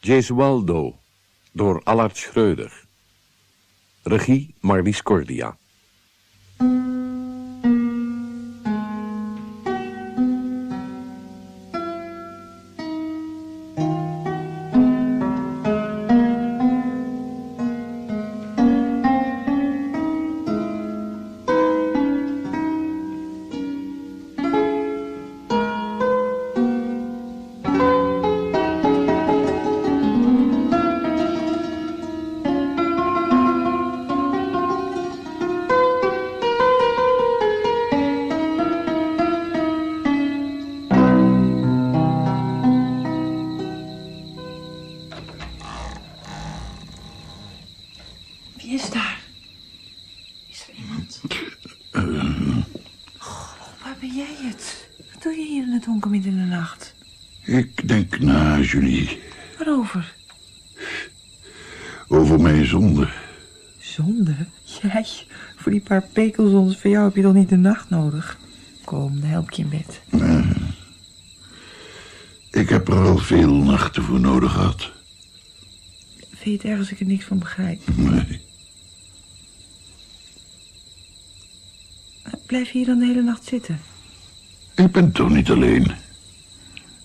Gesualdo door Allard Schreuder. Regie Marlies Cordia. Je toch niet de nacht nodig? Kom, dan help ik je in bed. Ik heb er al veel nachten voor nodig gehad. Vind je het erg als ik er niks van begrijp? Nee, Blijf je hier dan de hele nacht zitten? ik ben toch niet alleen.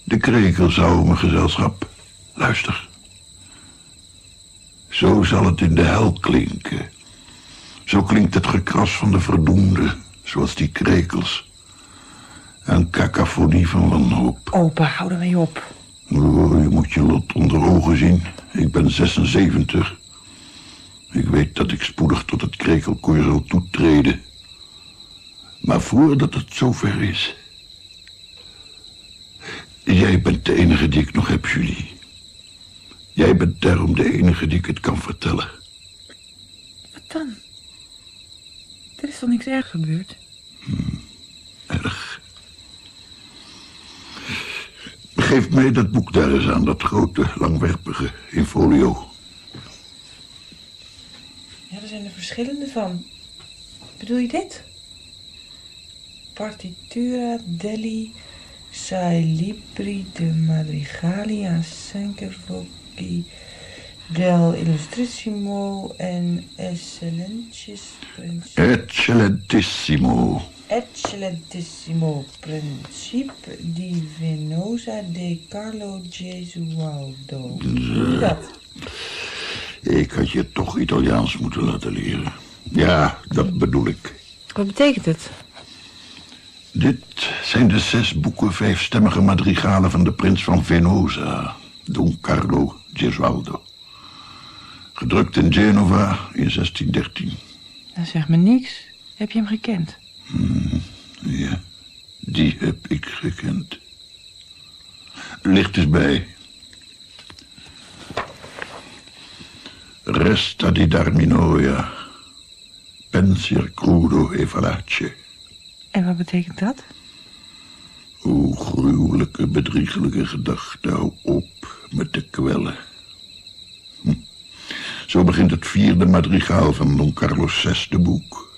De krekels houden me gezelschap. Luister. Zo zal het in de hel klinken. Zo klinkt het gekras van de verdoemde, zoals die krekels. Een cacophonie van wanhoop. Opa, hou er mee op. Oh, je moet je lot onder ogen zien. Ik ben 76. Ik weet dat ik spoedig tot het krekelkoor zal toetreden. Maar voordat het zover is... Jij bent de enige die ik nog heb, Julie. Jij bent daarom de enige die ik het kan vertellen. Wat dan? Er is toch niks erg gebeurd? Erg. Geef mij dat boek daar eens aan, dat grote, langwerpige, in folio. Ja, er zijn er verschillende van. Bedoel je dit? Partitura degli Sai Libri de Madrigali a Sankervoci del Illustrissimo en Excellentis Principe. Eccellentissimo. Eccellentissimo Principe di Venosa de Carlo Gesualdo. Dat? Ik had je toch Italiaans moeten laten leren. Ja, dat bedoel ik. Wat betekent het? Dit zijn de zes boeken vijfstemmige madrigalen van de prins van Venosa, Don Carlo Gesualdo. Gedrukt in Genova in 1613. Dat zegt me niks. Heb je hem gekend? Ja, die heb ik gekend. Licht is bij. Resta di Darminoia. Pensier crudo e fallace. En wat betekent dat? O gruwelijke, bedriegelijke gedachte, hou op met te kwellen. Zo begint het vierde madrigaal van Don Carlos zesde boek.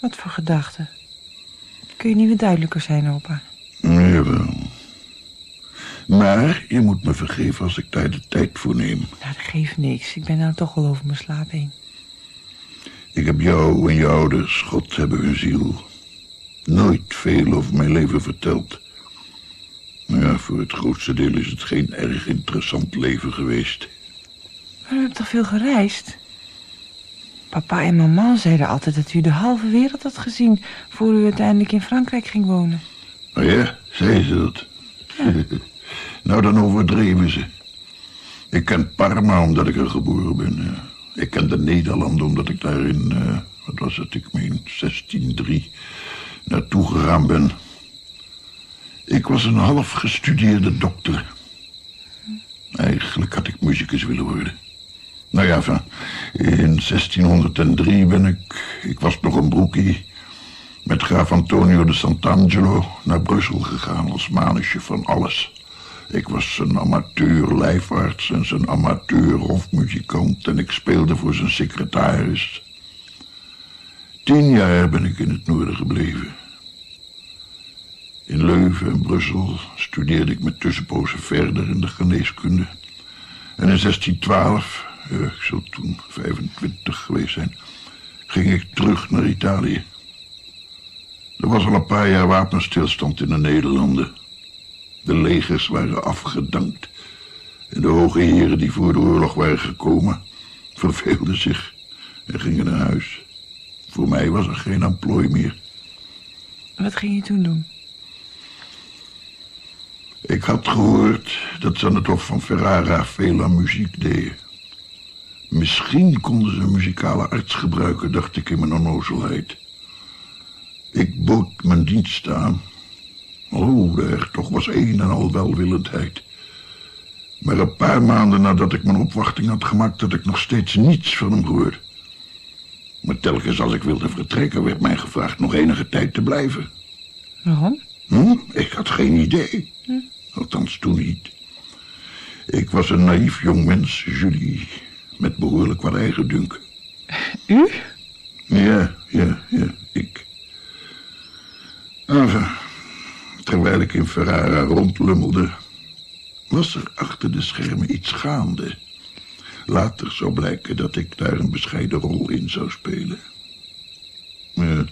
Wat voor gedachten? Kun je niet weer duidelijker zijn, opa? Jawel. Maar je moet me vergeven als ik daar de tijd voor neem. Nou, dat geeft niks. Ik ben nou toch al over mijn slaap heen. Ik heb jou en je ouders, God hebben hun ziel, nooit veel over mijn leven verteld. Ja, voor het grootste deel is het geen erg interessant leven geweest. Maar u hebt toch veel gereisd? Papa en mama zeiden altijd dat u de halve wereld had gezien... voor u uiteindelijk in Frankrijk ging wonen. Oh ja, zei ze dat? nou, dan overdreven ze. Ik ken Parma omdat ik er geboren ben. Ik ken de Nederlanden omdat ik daar in, eh, wat was het, ik meen 1603 naartoe gegaan ben. Ik was een half gestudeerde dokter. Eigenlijk had ik muzikus willen worden. Nou ja, in 1603 ben ik, ik was nog een broekie, met graaf Antonio de Sant'Angelo naar Brussel gegaan als manusje van alles. Ik was een amateur lijfarts en zijn amateur hofmuzikant en ik speelde voor zijn secretaris. Tien jaar ben ik in het noorden gebleven. In Leuven en Brussel studeerde ik met tussenpozen verder in de geneeskunde. En in 1612, uh, ik zou toen 25 geweest zijn, ging ik terug naar Italië. Er was al een paar jaar wapenstilstand in de Nederlanden. De legers waren afgedankt. En de hoge heren die voor de oorlog waren gekomen, verveelden zich en gingen naar huis. Voor mij was er geen emplooi meer. Wat ging je toen doen? Ik had gehoord dat ze aan het Hof van Ferrara veel aan muziek deden. Misschien konden ze een muzikale arts gebruiken, dacht ik in mijn onnozelheid. Ik bood mijn dienst aan. Oh, de hertog was een en al welwillendheid. Maar een paar maanden nadat ik mijn opwachting had gemaakt... had ik nog steeds niets van hem gehoord. Maar telkens als ik wilde vertrekken... werd mij gevraagd nog enige tijd te blijven. Waarom? Hm? Ik had geen idee. Hm? Althans, toen niet. Ik was een naïef jongmens, Julie... met behoorlijk wat eigendunk. U? Ja, ja, ja, ik... Enfin, terwijl ik in Ferrara rondlummelde... was er achter de schermen iets gaande. Later zou blijken dat ik daar een bescheiden rol in zou spelen.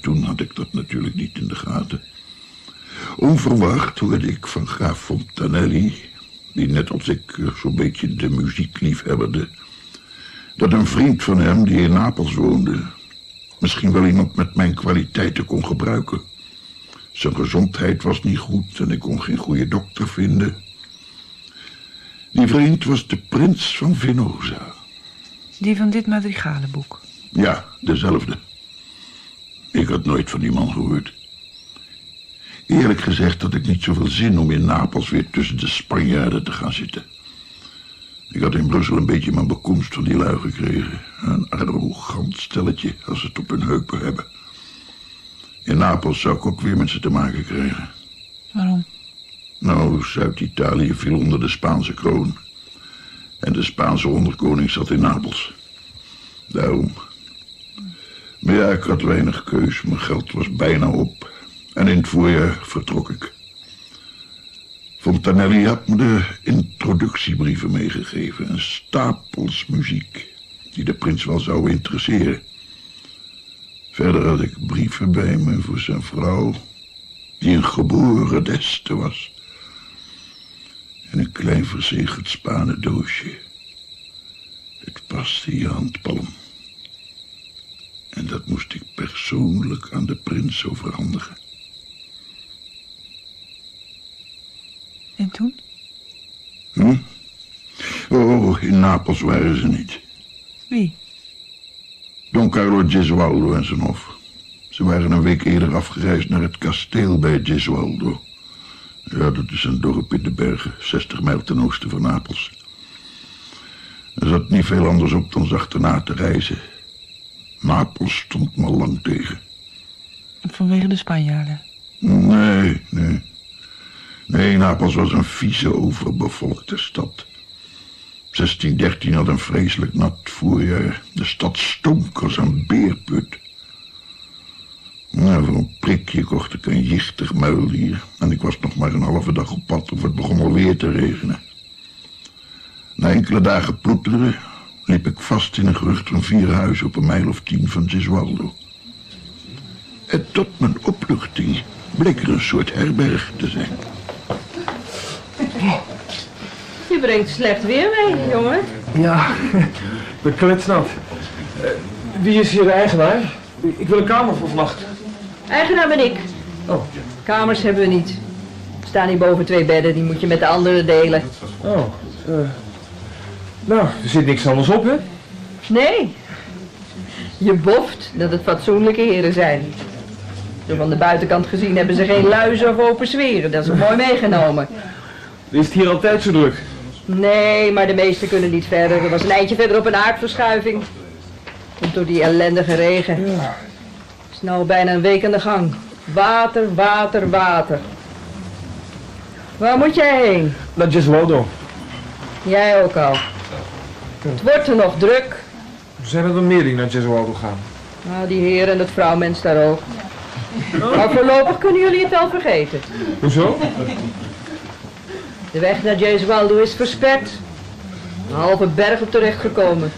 Toen had ik dat natuurlijk niet in de gaten. Onverwacht hoorde ik van graaf Fontanelli... die net als ik zo'n beetje de muziek liefhebberde... dat een vriend van hem die in Napels woonde... misschien wel iemand met mijn kwaliteiten kon gebruiken... Zijn gezondheid was niet goed en ik kon geen goede dokter vinden. Die vriend was de prins van Venosa. Die van dit madrigalenboek? Ja, dezelfde. Ik had nooit van die man gehoord. Eerlijk gezegd had ik niet zoveel zin om in Napels weer tussen de Spanjaarden te gaan zitten. Ik had in Brussel een beetje mijn bekomst van die lui gekregen. Een arrogant stelletje als ze het op hun heupen hebben. In Napels zou ik ook weer met ze te maken krijgen. Waarom? Nou, Zuid-Italië viel onder de Spaanse kroon. En de Spaanse onderkoning zat in Napels. Daarom. Maar ja, ik had weinig keus. Mijn geld was bijna op. En in het voorjaar vertrok ik. Fontanelli had me de introductiebrieven meegegeven. Een stapels muziek. Die de prins wel zou interesseren. Verder had ik brieven bij me voor zijn vrouw, die een geboren deste was. En een klein verzegeld spanen doosje. Het paste in je handpalm. En dat moest ik persoonlijk aan de prins overhandigen. En toen? Hm? Oh, in Napels waren ze niet. Wie? Don Carlo Gesualdo en zijn hof. Ze waren een week eerder afgereisd naar het kasteel bij Gesualdo. Ja, dat is een dorp in de bergen, 60 mijl ten oosten van Napels. Er zat niet veel anders op dan achterna te reizen. Napels stond me lang tegen. Vanwege de Spanjaarden? Nee, nee. Nee, Napels was een vieze, overbevolkte stad. 1613 had een vreselijk nat voorjaar. De stad stonk als een beerput. Nou, voor een prikje kocht ik een jichtig muildier. En ik was nog maar een halve dag op pad of het begon alweer te regenen. Na enkele dagen ploeteren liep ik vast in een gerucht van vier huizen op een mijl of tien van Gesualdo. En tot mijn opluchting bleek er een soort herberg te zijn. Je brengt slecht weer mee, jongen. Ja, kletsnat. Uh, wie is hier de eigenaar? Ik wil een kamer voor vannacht. Eigenaar ben ik. Oh. Kamers hebben we niet. Er staan hier boven twee bedden, die moet je met de anderen delen. Oh, uh, nou, er zit niks anders op, hè? Nee. Je boft dat het fatsoenlijke heren zijn. Zo van de buitenkant gezien hebben ze geen luizen of open zweren. Dat is mooi meegenomen. Is het hier altijd zo druk? Nee, maar de meesten kunnen niet verder. Er was een eindje verder op een aardverschuiving. Komt door die ellendige regen. Ja. Het is nou bijna een week aan de gang. Water, water, water. Waar moet jij heen? Naar Gesualdo. Jij ook al. Het wordt er nog druk. Zijn er dan meer die naar Gesualdo gaan? Nou, die heer en dat vrouwmens daar ook. Maar voorlopig kunnen jullie het al vergeten. Hoezo? De weg naar Gesualdo is versperd. Een halve berg op terecht gekomen.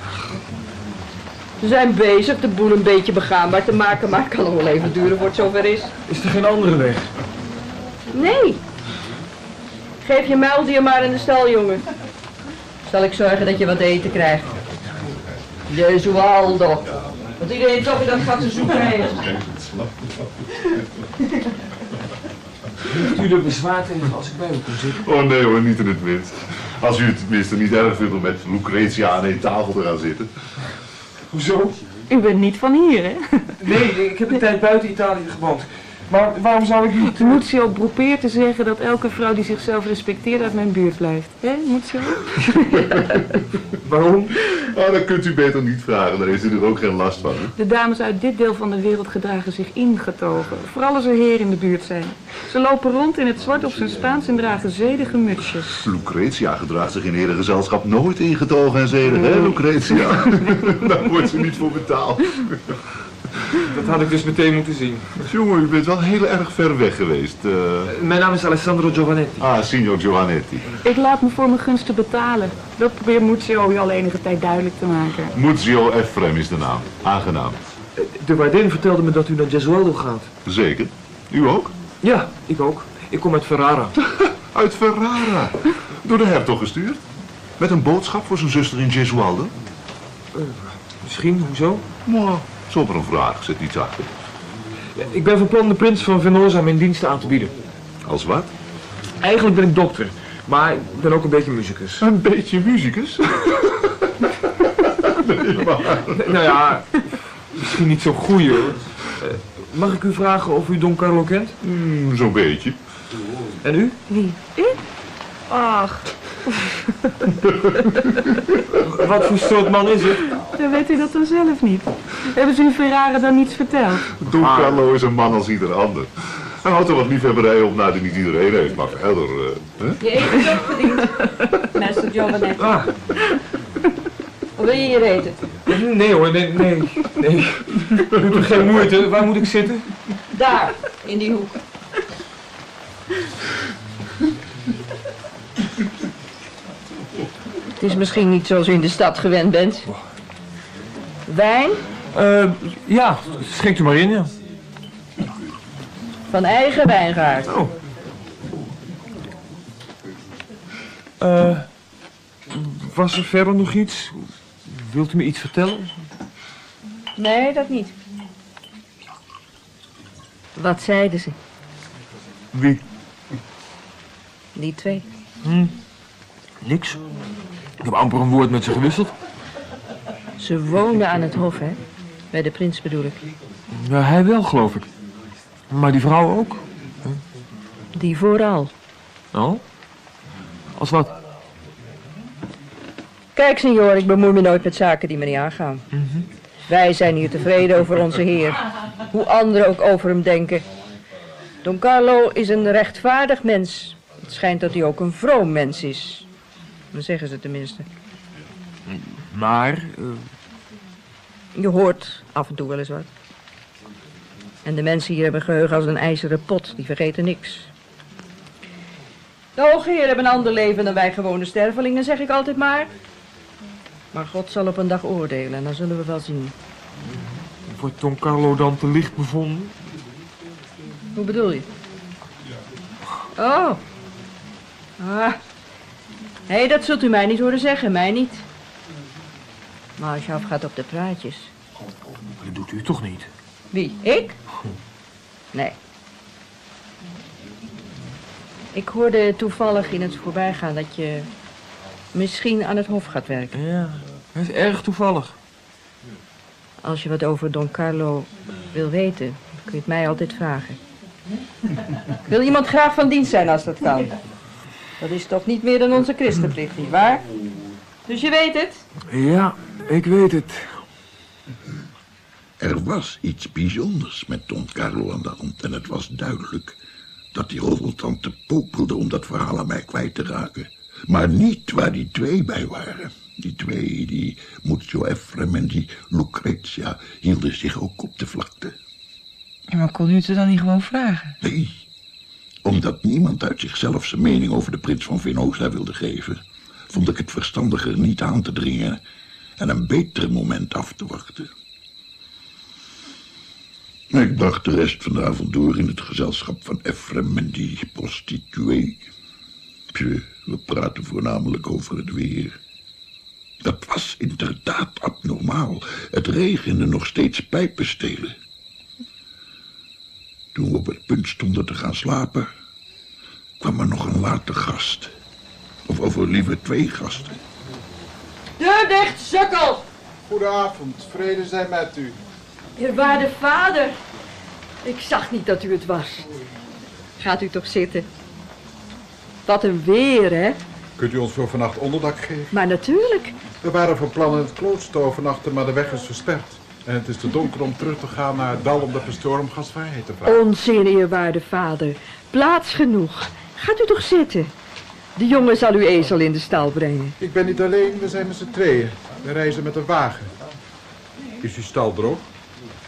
Ze zijn bezig de boel een beetje begaanbaar te maken, maar het kan nog wel even duren voor het zover is. Is er geen andere weg? Nee. Geef je muildier maar in de stal, jongen. Zal ik zorgen dat je wat eten krijgt. Jezualdo. Want iedereen toch dat gaat te zoeken heeft. Heeft u er bezwaar tegen als ik bij u kom zitten? Oh nee hoor, niet in het minst. Als u het tenminste niet erg vindt om met Lucretia aan één tafel te gaan zitten. Hoezo? U bent niet van hier, hè? Nee, ik heb een tijd buiten Italië gewoond. Maar waarom zou ik niet... Muzio probeert te zeggen dat elke vrouw die zichzelf respecteert uit mijn buurt blijft. Hé, Muzio? Waarom? Oh, dat kunt u beter niet vragen, daar heeft u er ook geen last van. hè? De dames uit dit deel van de wereld gedragen zich ingetogen. Vooral als er heren in de buurt zijn. Ze lopen rond in het zwart op zijn Spaans en dragen zedige mutsjes. Lucretia gedraagt zich in herengezelschap nooit ingetogen en zedig, hè Lucretia? Daar wordt ze niet voor betaald. Dat had ik dus meteen moeten zien. Jongen, u bent wel heel erg ver weg geweest. eh. Mijn naam is Alessandro Giovanetti. Ah, signor Giovanetti. Ik laat me voor mijn gunsten betalen. Dat probeert Muzio u al enige tijd duidelijk te maken. Muzio Efrem is de naam. Aangenaam. De waardin vertelde me dat u naar Gesualdo gaat. Zeker. U ook? Ja, ik ook. Ik kom uit Ferrara. Uit Ferrara. Door de hertog gestuurd. Met een boodschap voor zijn zuster in Gesualdo. Misschien, hoezo? Nou, zomaar een vraag, zit niets achter. Ik ben van plan de prins van Venosa mijn diensten aan te bieden. Als wat? Eigenlijk ben ik dokter, maar ik ben ook een beetje muzikus. Een beetje muzikus. nee, maar... Nou ja, misschien niet zo'n goeie hoor. Eh, Mag ik u vragen of u Don Carlo kent? Hmm, Zo'n beetje. En u? Wie? Ik? Ach, Wat voor soort man is het? dan weet u dat dan zelf niet. Hebben ze in Ferrara dan niets verteld? Don Carlo is een man als ieder ander. Hij houdt er wat liefhebberij op naar die niet iedereen heeft, maar verder... eh, hè? Je eten is ook verdiend, Master Giovanetti. Ah, Of wil je hier eten? nee hoor, nee, nee, nee. Doe er geen moeite. Waar moet ik zitten? Daar, in die hoek. Het is misschien niet zoals u in de stad gewend bent. Wijn Eh, ja, schenkt u maar in, ja. van eigen wijngaard. Oh. Eh, was er verder nog iets? Wilt u me iets vertellen? Nee, dat niet. Wat zeiden ze, Wie? die twee? Niks. Ik heb amper een woord met ze gewisseld. Ze wonen aan het hof, hè? Bij de prins bedoel ik. Ja, hij wel, geloof ik. Maar die vrouw ook. Die vooral. Oh? Als wat? Kijk, senor, ik bemoei me nooit met zaken die me niet aangaan. Wij zijn hier tevreden over onze heer. Hoe anderen ook over hem denken. Don Carlo is een rechtvaardig mens. Het schijnt dat hij ook een vroom mens is. Dan zeggen ze tenminste. Maar, eh, Je hoort af en toe wel eens wat. En de mensen hier hebben geheugen als een ijzeren pot. Die vergeten niks. De hoge heer hebben een ander leven dan wij gewone stervelingen, zeg ik altijd maar. Maar God zal op een dag oordelen en dan zullen we wel zien. wordt Don Carlo dan te licht bevonden? Hoe bedoel je? Oh. Ah. Hé, hey, dat zult u mij niet horen zeggen, mij niet. Maar als je afgaat op de praatjes. Dat doet u toch niet? Wie? Ik? Nee. Ik hoorde toevallig in het voorbijgaan dat je misschien aan het hof gaat werken. Ja, dat is erg toevallig. Als je wat over Don Carlo wil weten, kun je het mij altijd vragen. Ik wil iemand graag van dienst zijn als dat kan. Dat is toch niet meer dan onze christenplicht, nietwaar? Dus je weet het. Ja, ik weet het. Er was iets bijzonders met Don Carlo aan de hand en het was duidelijk dat die roddeltante popelde om dat verhaal aan mij kwijt te raken. Maar niet waar die twee bij waren. Die twee, die Muzio Efrem en die Lucretia, hielden zich ook op de vlakte. Ja, maar kon u het er dan niet gewoon vragen? Nee, omdat niemand uit zichzelf zijn mening over de prins van Venosa wilde geven. vond ik het verstandiger niet aan te dringen en een beter moment af te wachten. Ik bracht de rest van de avond door in het gezelschap van Efrem en die prostituee. We praten voornamelijk over het weer. Dat was inderdaad abnormaal. Het regende nog steeds pijpenstelen. Toen we op het punt stonden te gaan slapen, kwam er nog een late gast. Of, of liever twee gasten. Deur dicht, sukkel! Goedenavond, vrede zij met u. Eerwaarde vader. Ik zag niet dat u het was. Gaat u toch zitten. Wat een weer, hè? Kunt u ons voor vannacht onderdak geven? Maar natuurlijk. We waren van plan in het klooster te overnachten, maar de weg is versperd. En het is te donker om terug te gaan naar het dal om de pastoor om gastvrijheid te vragen. Onzin, eerwaarde vader. Plaats genoeg. Gaat u toch zitten. De jongen zal uw ezel in de stal brengen. Ik ben niet alleen, we zijn met z'n tweeën. We reizen met een wagen. Is uw stal droog?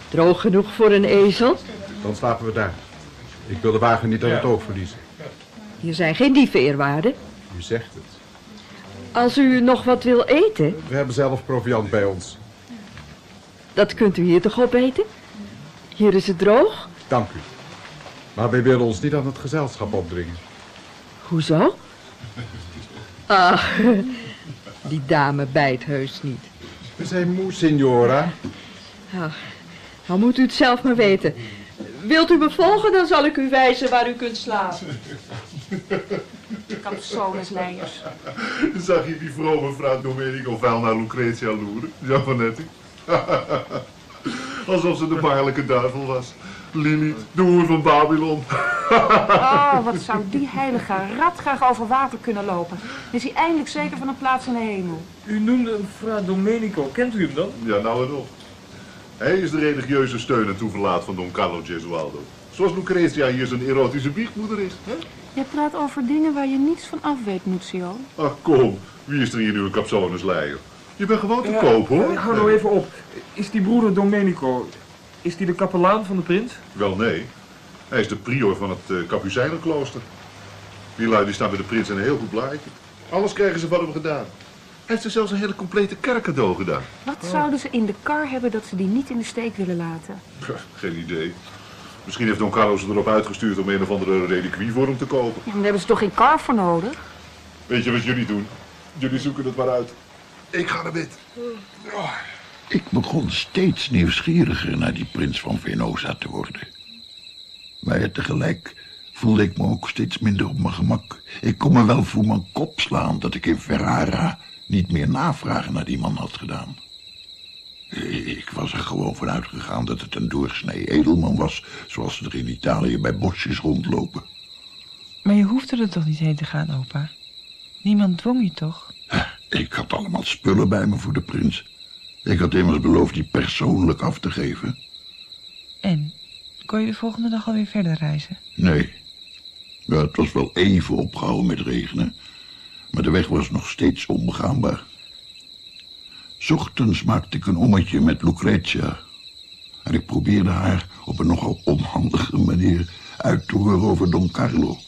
Droog genoeg voor een ezel? Dan slapen we daar. Ik wil de wagen niet uit het oog verliezen. Hier zijn geen dieven, eerwaarde. U zegt het. Als u nog wat wil eten, We hebben zelf proviant bij ons. Dat kunt u hier toch opeten? Hier is het droog. Dank u. Maar wij willen ons niet aan het gezelschap opdringen. Hoezo? Ah, die dame bijt heus niet. We zijn moe, signora. Nou, dan moet u het zelf maar weten. Wilt u me volgen, dan zal ik u wijzen waar u kunt slapen. Capsonesleiers. Zag je die vrome vrouw Domenico vuil naar Lucretia loeren? Giovanetti? Alsof ze de baarlijke duivel was. Lilith, de hoer van Babylon. Oh, wat zou die heilige rat graag over water kunnen lopen. Is hij eindelijk zeker van een plaats in de hemel. U noemde hem Fra Domenico. Kent u hem dan? Ja, nou en nog. Hij is de religieuze steun en toeverlaat van Don Carlo Gesualdo. Zoals Lucretia hier zijn erotische biechtmoeder is. Hè? Je praat over dingen waar je niets van af weet, Muzio. Ach kom, wie is er hier nu een capsonesleier? Je bent gewoon te koop hoor. Hou nou even op. Is die broeder Domenico, is die de kapelaan van de prins? Wel nee, hij is de prior van het uh, Kapucijnenklooster. Die lui die staan bij de prins in een heel goed blaadje. Alles krijgen ze van hem gedaan. Hij heeft er zelfs een hele complete kerk cadeau gedaan. Wat zouden ze in de kar hebben dat ze die niet in de steek willen laten? Pff, Geen idee. Misschien heeft Don Carlo ze erop uitgestuurd om een of andere reliquie voor hem te kopen. Ja, daar hebben ze toch geen kar voor nodig? Weet je wat jullie doen? Jullie zoeken het maar uit. Ik ga naar bed. Ik begon steeds nieuwsgieriger naar die prins van Venosa te worden. Maar tegelijk voelde ik me ook steeds minder op mijn gemak. Ik kon me wel voor mijn kop slaan dat ik in Ferrara niet meer navragen naar die man had gedaan. Ik was er gewoon van uitgegaan dat het een doorsnee edelman was, zoals ze er in Italië bij bosjes rondlopen. Maar je hoefde er toch niet heen te gaan, opa? Niemand dwong je toch? Ik had allemaal spullen bij me voor de prins. Ik had immers beloofd die persoonlijk af te geven. En? Kon je de volgende dag alweer verder reizen? Nee. Ja, het was wel even opgehouden met regenen. Maar de weg was nog steeds onbegaanbaar. Ochtends maakte ik een ommetje met Lucretia. En ik probeerde haar op een nogal onhandige manier uit te horen over Don Carlo.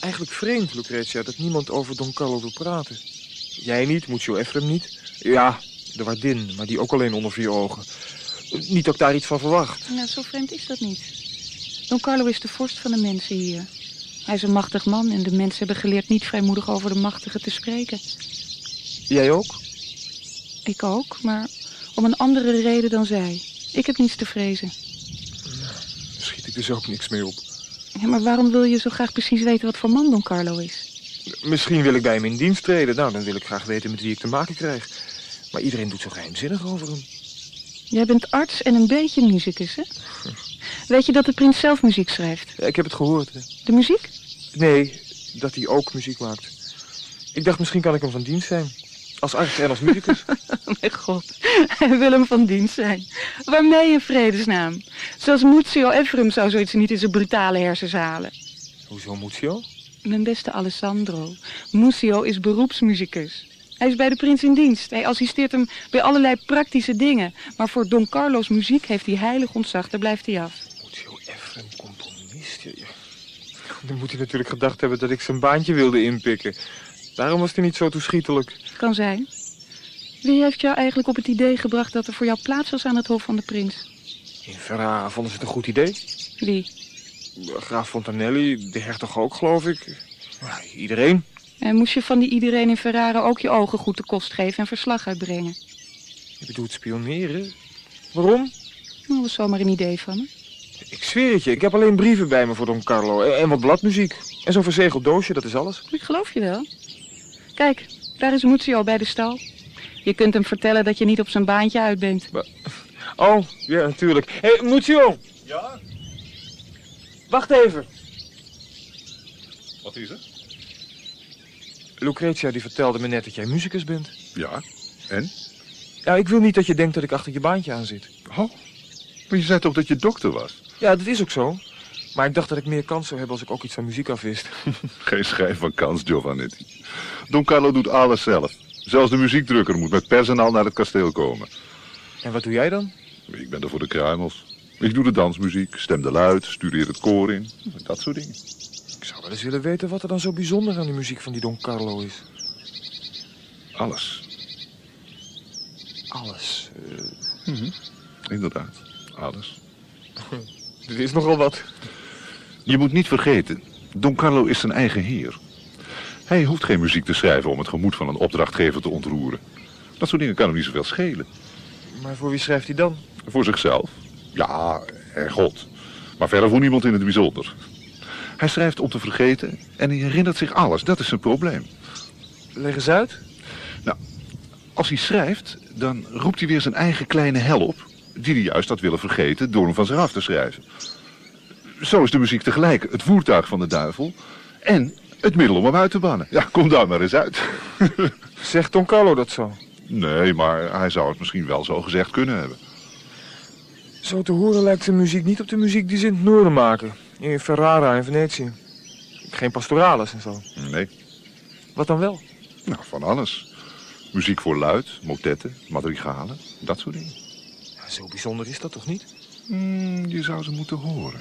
Eigenlijk vreemd, Lucretia, dat niemand over Don Carlo wil praten. Jij niet, Muccio Efrem niet. Ja, de waardin, maar die ook alleen onder vier ogen. Niet dat ik daar iets van verwacht. Nou, zo vreemd is dat niet. Don Carlo is de vorst van de mensen hier. Hij is een machtig man en de mensen hebben geleerd niet vrijmoedig over de machtigen te spreken. Jij ook? Ik ook, maar om een andere reden dan zij. Ik heb niets te vrezen. Daar schiet ik dus ook niks mee op. Ja, maar waarom wil je zo graag precies weten wat voor man Don Carlo is? Misschien wil ik bij hem in dienst treden. Nou, dan wil ik graag weten met wie ik te maken krijg. Maar iedereen doet zo geheimzinnig over hem. Jij bent arts en een beetje muzikus, hè? Weet je dat de prins zelf muziek schrijft? Ja, ik heb het gehoord. hè. De muziek? Nee, dat hij ook muziek maakt. Ik dacht, misschien kan ik hem van dienst zijn. Als arts en als muzikus. Mijn god, hij wil hem van dienst zijn. Waarmee in vredesnaam? Zelfs Muzio Efrem zou zoiets niet in zijn brutale hersens halen. Hoezo Muzio? Mijn beste Alessandro, Muzio is beroepsmuzikus. Hij is bij de prins in dienst. Hij assisteert hem bij allerlei praktische dingen. Maar voor Don Carlos muziek heeft hij heilig ontzag, daar blijft hij af. Muzio Efrem, componist. Dan moet hij natuurlijk gedacht hebben dat ik zijn baantje wilde inpikken. Daarom was hij niet zo toeschietelijk. Kan zijn. Wie heeft jou eigenlijk op het idee gebracht dat er voor jou plaats was aan het Hof van de Prins? In Ferrara vonden ze het een goed idee. Wie? Graaf Fontanelli, de hertog ook, geloof ik. Iedereen. En moest je van die iedereen in Ferrara ook je ogen goed de kost geven en verslag uitbrengen? Je bedoelt spioneren? Waarom? Dat was zomaar een idee van me. Ik zweer het je, ik heb alleen brieven bij me voor Don Carlo. En, en wat bladmuziek. En zo'n verzegeld doosje, dat is alles. Ik geloof je wel. Kijk, daar is Muzio bij de stal. Je kunt hem vertellen dat je niet op zijn baantje uit bent. Oh, ja, natuurlijk. Hé, hey! Ja? Wacht even. Wat is er? Lucretia die vertelde me net dat jij muzikus bent. Ja. En? Ja, ik wil niet dat je denkt dat ik achter je baantje aan zit. Oh, maar je zei toch dat je dokter was? Ja, dat is ook zo. Maar ik dacht dat ik meer kans zou hebben als ik ook iets van muziek afwist. Geen schijn van kans, Giovannetti. Don Carlo doet alles zelf. Zelfs de muziekdrukker moet met personeel naar het kasteel komen. En wat doe jij dan? Ik ben er voor de kruimels. Ik doe de dansmuziek, stem de luid, studeer het koor in. Dat soort dingen. Ik zou wel eens willen weten wat er dan zo bijzonder aan de muziek van die Don Carlo is. Alles. Alles. Uh... Inderdaad, alles. Dit is nogal wat. Je moet niet vergeten, Don Carlo is zijn eigen heer. Hij hoeft geen muziek te schrijven om het gemoed van een opdrachtgever te ontroeren. Dat soort dingen kan hem niet zoveel schelen. Maar voor wie schrijft hij dan? Voor zichzelf. Ja, en God. Maar verder voor niemand in het bijzonder. Hij schrijft om te vergeten en hij herinnert zich alles. Dat is zijn probleem. Leg eens uit. Nou, als hij schrijft, dan roept hij weer zijn eigen kleine hel op... die hij juist had willen vergeten door hem van zich af te schrijven. Zo is de muziek tegelijk het voertuig van de duivel... en het middel om hem uit te bannen. Ja, kom daar maar eens uit. Zegt Don Carlo dat zo? Nee, maar hij zou het misschien wel zo gezegd kunnen hebben. Zo te horen lijkt zijn muziek niet op de muziek die ze in het noorden maken. In Ferrara en Venetië. Geen pastorales en zo. Nee. Wat dan wel? Nou, van alles. Muziek voor luid, motetten, madrigalen, dat soort dingen. Ja, zo bijzonder is dat toch niet? Mm, je zou ze moeten horen.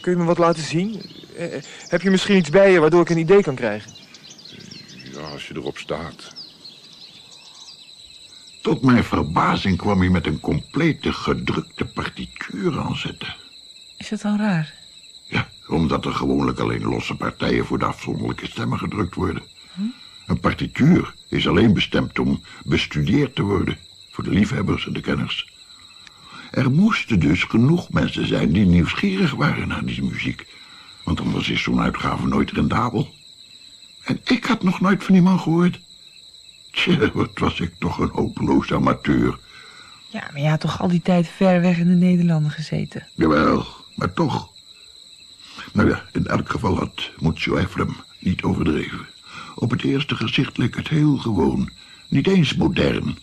Kun je me wat laten zien? Eh, heb je misschien iets bij je waardoor ik een idee kan krijgen? Ja, als je erop staat. Tot mijn verbazing kwam hij met een complete gedrukte partituur aanzetten. Is dat dan raar? Ja, omdat er gewoonlijk alleen losse partijen voor de afzonderlijke stemmen gedrukt worden. Hm? Een partituur is alleen bestemd om bestudeerd te worden. Voor de liefhebbers en de kenners. Er moesten dus genoeg mensen zijn die nieuwsgierig waren naar die muziek. Want anders is zo'n uitgave nooit rendabel. En ik had nog nooit van die man gehoord. Tja, wat was ik toch een hopeloos amateur. Ja, maar je had toch al die tijd ver weg in de Nederlanden gezeten? Jawel, maar toch. Nou ja, in elk geval had Muzio Ephraim niet overdreven. Op het eerste gezicht leek het heel gewoon. Niet eens modern.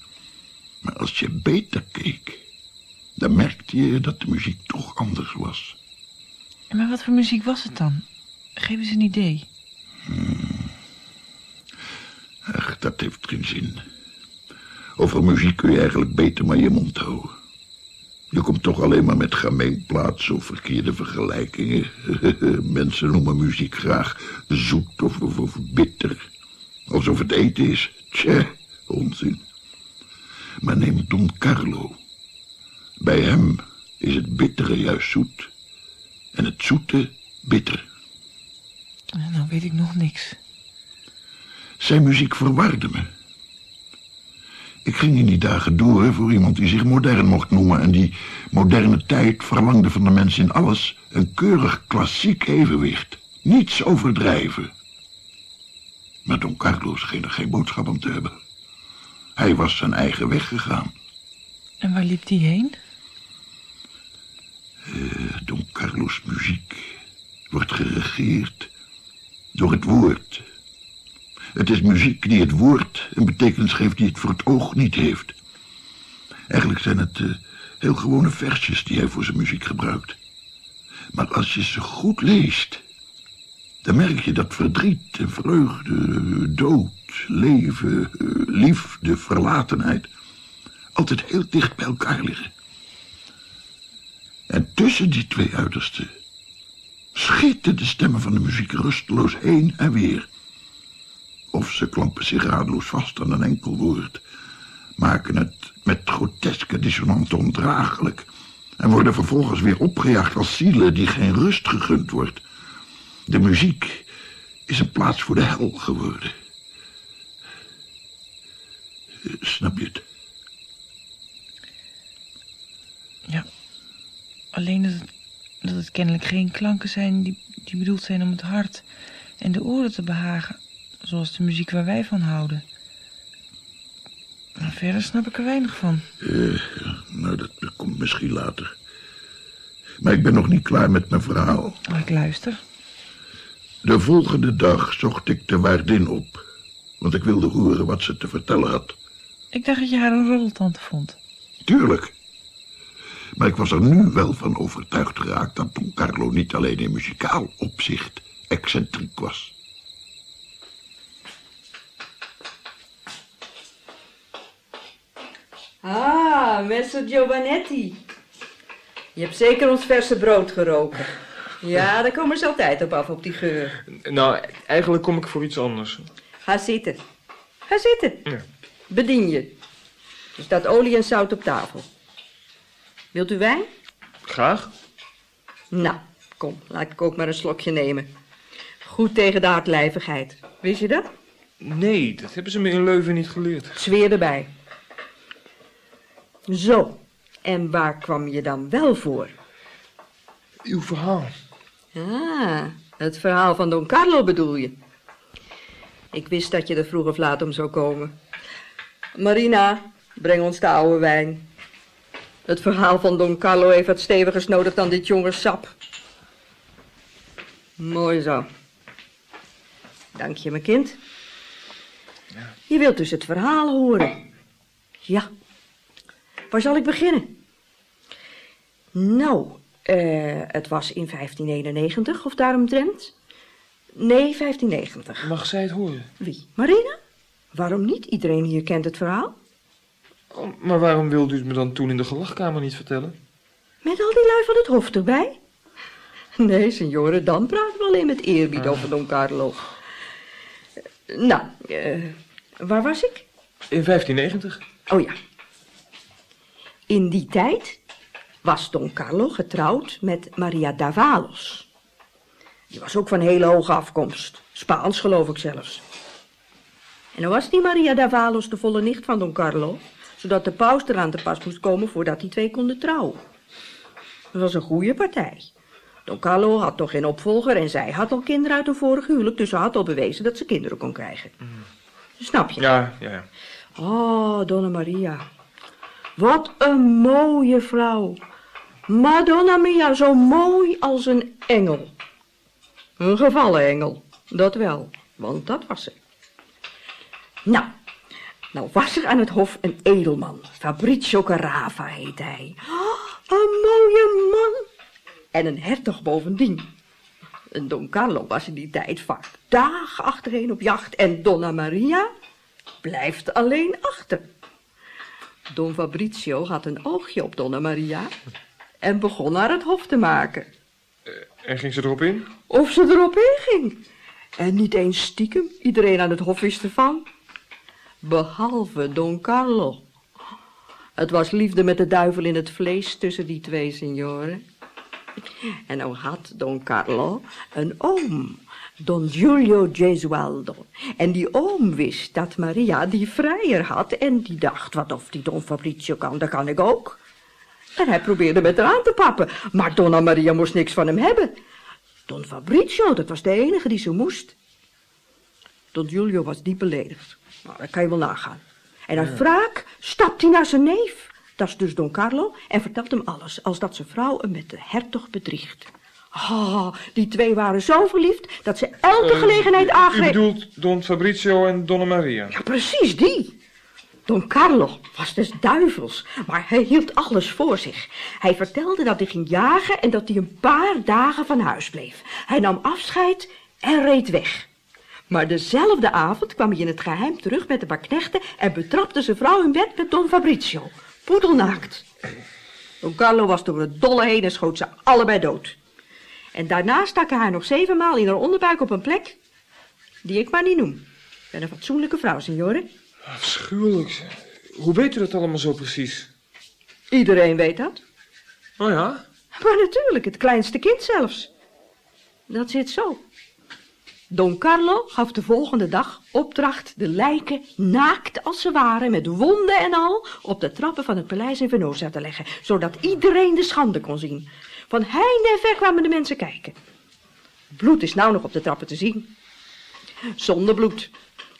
Maar als je beter keek, dan merkte je dat de muziek toch anders was. Maar wat voor muziek was het dan? Geef eens een idee. Hmm. Ach, dat heeft geen zin. Over muziek kun je eigenlijk beter maar je mond houden. Je komt toch alleen maar met gemeenplaats of verkeerde vergelijkingen. Mensen noemen muziek graag zoet of, of, of, bitter. Alsof het eten is. Tja, onzin. Maar neem Don Carlo. Bij hem is het bittere juist zoet. En het zoete bitter. Nou weet ik nog niks. Zijn muziek verwarde me. Ik ging in die dagen door voor iemand die zich modern mocht noemen... en die moderne tijd verlangde van de mens in alles... een keurig klassiek evenwicht. Niets overdrijven. Maar Don Carlo scheen er geen boodschap om te hebben. Hij was zijn eigen weg gegaan. En waar liep hij heen? Uh, Don Carlos muziek wordt geregeerd door het woord... Het is muziek die het woord een betekenis geeft die het voor het oog niet heeft. Eigenlijk zijn het uh, heel gewone versjes die hij voor zijn muziek gebruikt. Maar als je ze goed leest, dan merk je dat verdriet en vreugde, dood, leven, uh, liefde, verlatenheid altijd heel dicht bij elkaar liggen. En tussen die twee uitersten schieten de stemmen van de muziek rusteloos heen en weer. Of ze klampen zich radeloos vast aan een enkel woord, maken het met groteske dissonanten ondraaglijk en worden vervolgens weer opgejaagd als zielen die geen rust gegund wordt. De muziek is een plaats voor de hel geworden. Snap je het? Ja. Alleen dat het, dat het kennelijk geen klanken zijn die, die bedoeld zijn om het hart en de oren te behagen. Zoals de muziek waar wij van houden. Maar verder snap ik er weinig van. Eh, nou, dat komt misschien later. Maar ik ben nog niet klaar met mijn verhaal. Ik luister. De volgende dag zocht ik de waardin op. Want ik wilde horen wat ze te vertellen had. Ik dacht dat je haar een roddeltante vond. Tuurlijk. Maar ik was er nu wel van overtuigd geraakt dat Don Carlo niet alleen in muzikaal opzicht excentriek was. Ah, messer Giovanetti. Je hebt zeker ons verse brood geroken. Ja, daar komen ze altijd op af, op die geur. Nou, eigenlijk kom ik voor iets anders. Ga zitten. Ga zitten. Ja. Bedien je. Er staat olie en zout op tafel. Wilt u wijn? Graag. Nou, kom, laat ik ook maar een slokje nemen. Goed tegen de hardlijvigheid. Wist je dat? Nee, dat hebben ze me in Leuven niet geleerd. Zweer erbij. Zo, en waar kwam je dan wel voor? Uw verhaal. Ah, het verhaal van Don Carlo bedoel je. Ik wist dat je er vroeg of laat om zou komen. Marina, breng ons de oude wijn. Het verhaal van Don Carlo heeft wat steviger nodig dan dit jonge sap. Mooi zo. Dank je, mijn kind. Je wilt dus het verhaal horen. Ja. Waar zal ik beginnen? Nou, eh, het was in 1591 of daaromtrent. Nee, 1590. Mag zij het horen? Wie? Marina? Waarom niet? Iedereen hier kent het verhaal. Oh, maar waarom wilde u het me dan toen in de gelachkamer niet vertellen? Met al die lui van het hof erbij? Nee, signore, dan praten we alleen met eerbied over Don Carlo. Nou, eh, waar was ik? In 1590. Oh ja. In die tijd was Don Carlo getrouwd met Maria Davalos. Die was ook van hele hoge afkomst. Spaans geloof ik zelfs. En dan was die Maria Davalos de volle nicht van Don Carlo, zodat de paus eraan te pas moest komen voordat die twee konden trouwen. Dat was een goede partij. Don Carlo had nog geen opvolger en zij had al kinderen uit een vorig huwelijk, dus ze had al bewezen dat ze kinderen kon krijgen. Snap je? Ja, ja, ja. Oh, Donna Maria. Wat een mooie vrouw. Madonna mia, zo mooi als een engel. Een gevallen engel, dat wel, want dat was ze. Nou, nou was er aan het hof een edelman. Fabrizio Carava heet hij. Oh, een mooie man. En een hertog bovendien. En Don Carlo was in die tijd vaak dagen achtereen op jacht. En Donna Maria blijft alleen achter. Don Fabrizio had een oogje op Donna Maria en begon haar het hof te maken. En ging ze erop in? Of ze erop inging. En niet eens stiekem, iedereen aan het hof wist ervan. Behalve Don Carlo. Het was liefde met de duivel in het vlees tussen die twee senioren. En nou had Don Carlo een oom, Don Giulio Gesualdo. En die oom wist dat Maria die vrijer had en die dacht, wat of die Don Fabrizio kan, dat kan ik ook. En hij probeerde met haar aan te pappen, maar Donna Maria moest niks van hem hebben. Don Fabrizio, dat was de enige die ze moest. Don Giulio was diep beledigd. Nou, dat kan je wel nagaan. En uit wraak stapt hij naar zijn neef. Dat is dus Don Carlo. En vertelt hem alles, als dat zijn vrouw hem met de hertog bedriegt. Ah, die twee waren zo verliefd dat ze elke gelegenheid U aangreep. bedoelt Don Fabrizio en Donna Maria? Ja, precies die. Don Carlo was des duivels, maar hij hield alles voor zich. Hij vertelde dat hij ging jagen en dat hij een paar dagen van huis bleef. Hij nam afscheid en reed weg. Maar dezelfde avond kwam hij in het geheim terug met een paar knechten en betrapte zijn vrouw in bed met Don Fabrizio. Poedelnaakt. Don Carlo was door het dolle heen en schoot ze allebei dood. En daarna stak hij haar nog zevenmaal in haar onderbuik op een plek die ik maar niet noem. Ik ben een fatsoenlijke vrouw, signore. Afschuwelijk. Hoe weet u dat allemaal zo precies? Iedereen weet dat. Oh ja? Maar natuurlijk, het kleinste kind zelfs. Dat zit zo. Don Carlo gaf de volgende dag opdracht de lijken, naakt als ze waren, met wonden en al, op de trappen van het paleis in Venosa te leggen, zodat iedereen de schande kon zien. Van heinde en ver kwamen de mensen kijken. Bloed is nou nog op de trappen te zien. Zonder bloed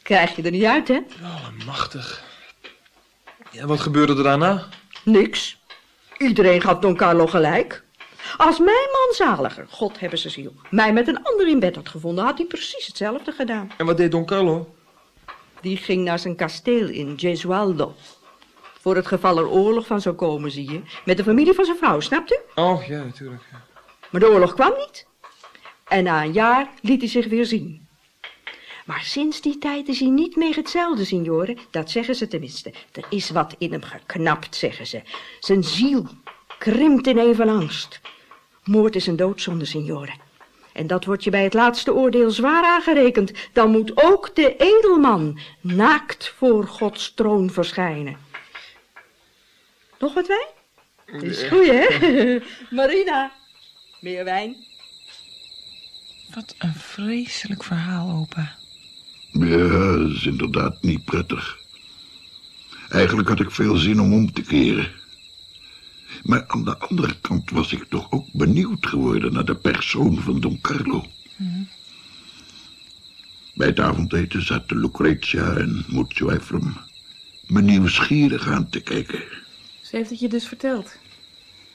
krijg je er niet uit, hè? Allemachtig. Ja, wat gebeurde er daarna? Niks. Iedereen gaf Don Carlo gelijk. Als mijn man zaliger, God hebben ze ziel, mij met een ander in bed had gevonden, had hij precies hetzelfde gedaan. En wat deed Don Carlo? Die ging naar zijn kasteel in Gesualdo. Voor het geval er oorlog van zou komen, zie je. Met de familie van zijn vrouw, snapt u? Oh, ja, natuurlijk. ja. Maar de oorlog kwam niet. En na een jaar liet hij zich weer zien. Maar sinds die tijd is hij niet meer hetzelfde, signore. Dat zeggen ze tenminste. Er is wat in hem geknapt, zeggen ze. Zijn ziel krimpt in een van angst. Moord is een doodzonde, signore. En dat wordt je bij het laatste oordeel zwaar aangerekend. Dan moet ook de edelman naakt voor Gods troon verschijnen. Nog wat wijn? Dat is goed, hè? Marina, meer wijn? Wat een vreselijk verhaal, opa. Ja, dat is inderdaad niet prettig. Eigenlijk had ik veel zin om om te keren. Maar aan de andere kant was ik toch ook benieuwd geworden naar de persoon van Don Carlo. Bij het avondeten zaten Lucretia en Muzio Ephraim me nieuwsgierig aan te kijken. Ze heeft het je dus verteld.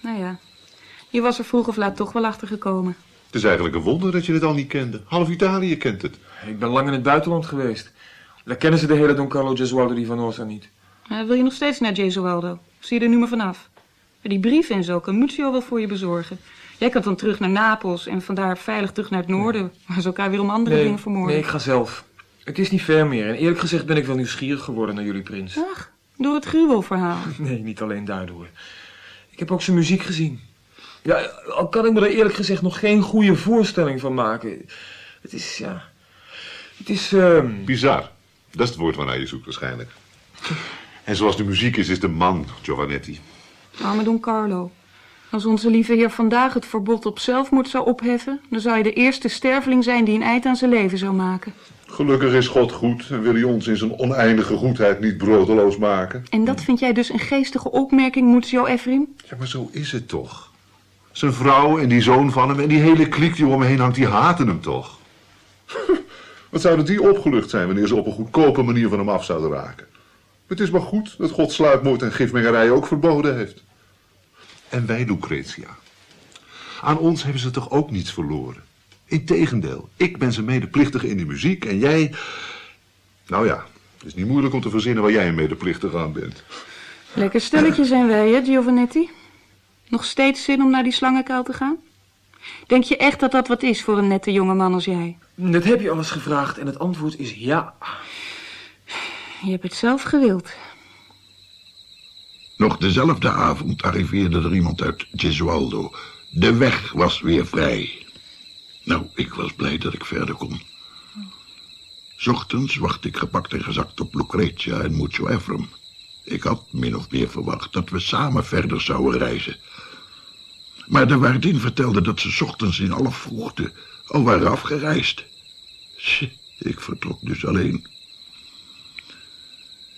Nou ja, je was er vroeg of laat toch wel achter gekomen. Het is eigenlijk een wonder dat je het al niet kende. Half Italië kent het. Ik ben lang in het buitenland geweest. Daar kennen ze de hele Don Carlo Gesualdo di Vanosa niet. Eh, wil je nog steeds naar Gesualdo? Zie je er nu maar vanaf? Die brieven en zo kan Muzio wel voor je bezorgen. Jij kan dan terug naar Napels en vandaar veilig terug naar het noorden... waar ze elkaar weer om andere dingen vermoorden. nee, ik ga zelf. Het is niet ver meer. En eerlijk gezegd ben ik wel nieuwsgierig geworden naar jullie prins. Ach, door het gruwelverhaal. Nee, niet alleen daardoor. Ik heb ook zijn muziek gezien. Ja, al kan ik me er eerlijk gezegd nog geen goede voorstelling van maken. Het is, ja... Het is, ehm... Bizar. Dat is het woord waarnaar je zoekt waarschijnlijk. En zoals de muziek is, is de man Giovanetti. Arme Don Carlo. Als onze lieve heer vandaag het verbod op zelfmoord zou opheffen... dan zou je de eerste sterveling zijn die een eind aan zijn leven zou maken. Gelukkig is God goed en wil hij ons in zijn oneindige goedheid niet broodeloos maken. En dat vind jij dus een geestige opmerking, Muzio Ephraim? Ja, maar zo is het toch. Zijn vrouw en die zoon van hem en die hele kliek die om hem heen hangt, die haten hem toch. Wat zouden die opgelucht zijn wanneer ze op een goedkope manier van hem af zouden raken. Het is maar goed dat God sluipmoord en gifmengerij ook verboden heeft. En wij, Lucretia. Aan ons hebben ze toch ook niets verloren. Integendeel, ik ben zijn medeplichtige in de muziek en jij... Nou ja, het is niet moeilijk om te verzinnen waar jij een medeplichtige aan bent. Lekker stelletje zijn wij, hè, Giovanetti? Nog steeds zin om naar die slangenkuil te gaan? Denk je echt dat dat wat is voor een nette jonge man als jij? Dat heb je alles gevraagd en het antwoord is ja. Je hebt het zelf gewild. Nog dezelfde avond arriveerde er iemand uit Gesualdo. De weg was weer vrij. Nou, ik was blij dat ik verder kon. 's Ochtends wachtte ik gepakt en gezakt op Lucretia en Mucho Ephraim. Ik had min of meer verwacht dat we samen verder zouden reizen. Maar de waardin vertelde dat ze ochtends in alle vroegte al waren afgereisd. Ik vertrok dus alleen.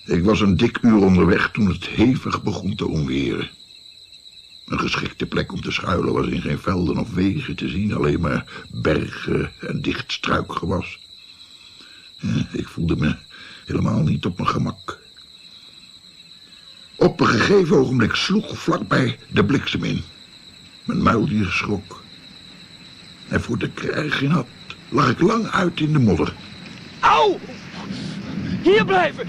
Ik was een dik uur onderweg toen het hevig begon te onweren. Een geschikte plek om te schuilen was in geen velden of wegen te zien, alleen maar bergen en dicht struikgewas. Ja, Ik voelde me helemaal niet op mijn gemak. Op een gegeven ogenblik sloeg vlakbij de bliksem in. Mijn muildier schrok. En voor de krijg had, lag ik lang uit in de modder. Au! Hier blijven!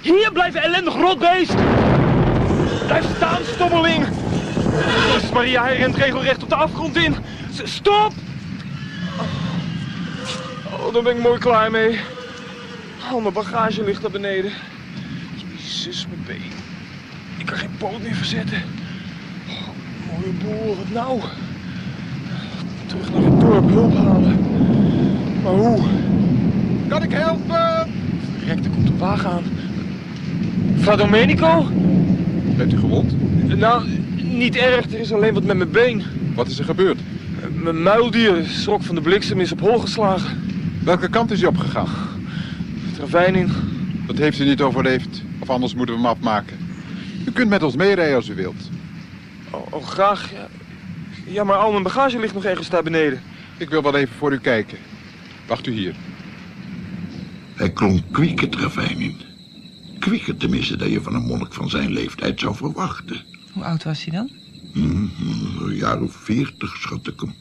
Hier blijven, ellendig rotbeest! Blijf staan, stommeling! Jezus Maria, hij rent regelrecht op de afgrond in! Stop! Oh, daar ben ik mooi klaar mee. Al mijn bagage ligt daar beneden. Jezus, mijn been. Ik kan geen poot meer verzetten. Oh, mooie boel, wat nou? terug naar het dorp hulp halen. Maar hoe? Kan ik helpen? Er komt een wagen aan. Fra Domenico? Bent u gewond? Nou, niet erg. Er is alleen wat met mijn been. Wat is er gebeurd? Mijn muildier schrok van de bliksem is op hol geslagen. Welke kant is u opgegaan? Het ravijn in. Dat heeft u niet overleefd. Of anders moeten we hem afmaken. U kunt met ons meerijden als u wilt. Oh, oh, graag. Ja. ja, maar al mijn bagage ligt nog ergens daar beneden. Ik wil wel even voor u kijken. Wacht u hier. Hij klonk kwiek het ravijn in. Kwieker tenminste dat je van een monnik van zijn leeftijd zou verwachten. Hoe oud was hij dan? Hmm, een jaar of veertig, schat ik hem.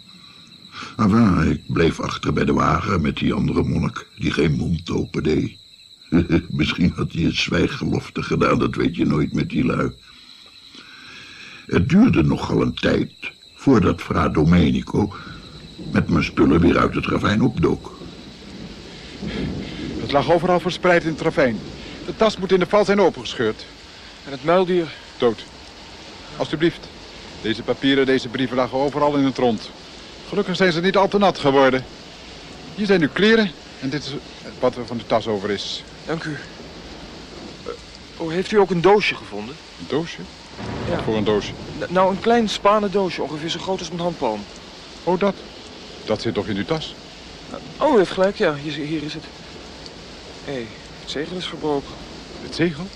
Enfin, ik bleef achter bij de wagen met die andere monnik... die geen mond open deed. Misschien had hij het zwijggelofte gedaan, dat weet je nooit met die lui. Het duurde nogal een tijd voordat Fra Domenico... met mijn spullen weer uit het ravijn opdook. Het lag overal verspreid in het ravijn. De tas moet in de val zijn opengescheurd. En het muildier? Dood. Alsjeblieft. Deze papieren, deze brieven lagen overal in het rond. Gelukkig zijn ze niet al te nat geworden. Hier zijn uw kleren en dit is wat er van de tas over is. Dank u. Eh, oh, heeft u ook een doosje gevonden? Een doosje? Ja. Wat voor een doosje? N- nou, een klein spanen doosje, ongeveer zo groot als mijn handpalm. Oh, dat. Dat zit toch in uw tas? Oh, u heeft gelijk, ja. Hier, hier is het. Hé, hey, het zegel is verbroken. Het zegel?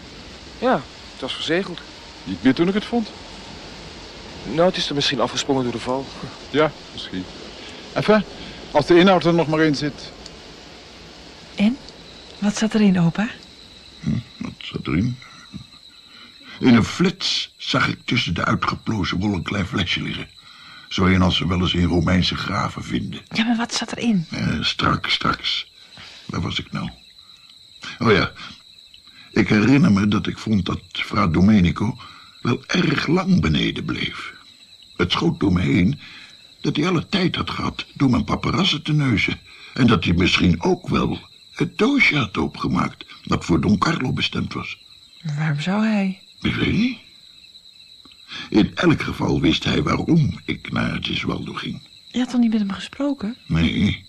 Ja, het was verzegeld. Niet meer toen ik het vond? Nou, het is er misschien afgesprongen door de val. Ja, misschien. Enfin, als de inhoud er nog maar in zit. En? Wat zat erin, opa? Wat zat erin? In een flits zag ik tussen de uitgeplozen wol een klein flesje liggen. Zo een als ze wel eens in Romeinse graven vinden. Ja, maar wat zat erin? Eh, straks, straks. Waar was ik nou? Oh ja, ik herinner me dat ik vond dat Fra Domenico wel erg lang beneden bleef. Het schoot door me heen dat hij alle tijd had gehad door mijn paparazzen te neuzen. En dat hij misschien ook wel het doosje had opgemaakt dat voor Don Carlo bestemd was. Waarom zou hij? Ik weet niet. In elk geval wist hij waarom ik naar Gesualdo ging. Je had toch niet met hem gesproken? Nee,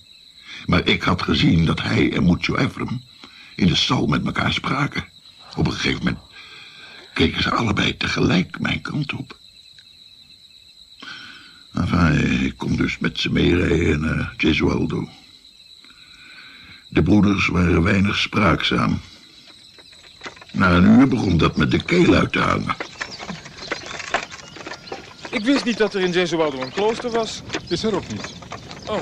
maar ik had gezien dat hij en Muccio Ephraim in de stal met elkaar spraken. Op een gegeven moment keken ze allebei tegelijk mijn kant op. Enfin, ik kon dus met ze meerijden naar Gesualdo. De broeders waren weinig spraakzaam. Na een uur begon dat met de keel uit te hangen. Ik wist niet dat er in Gesualdo een klooster was. Is er ook niet. Oh.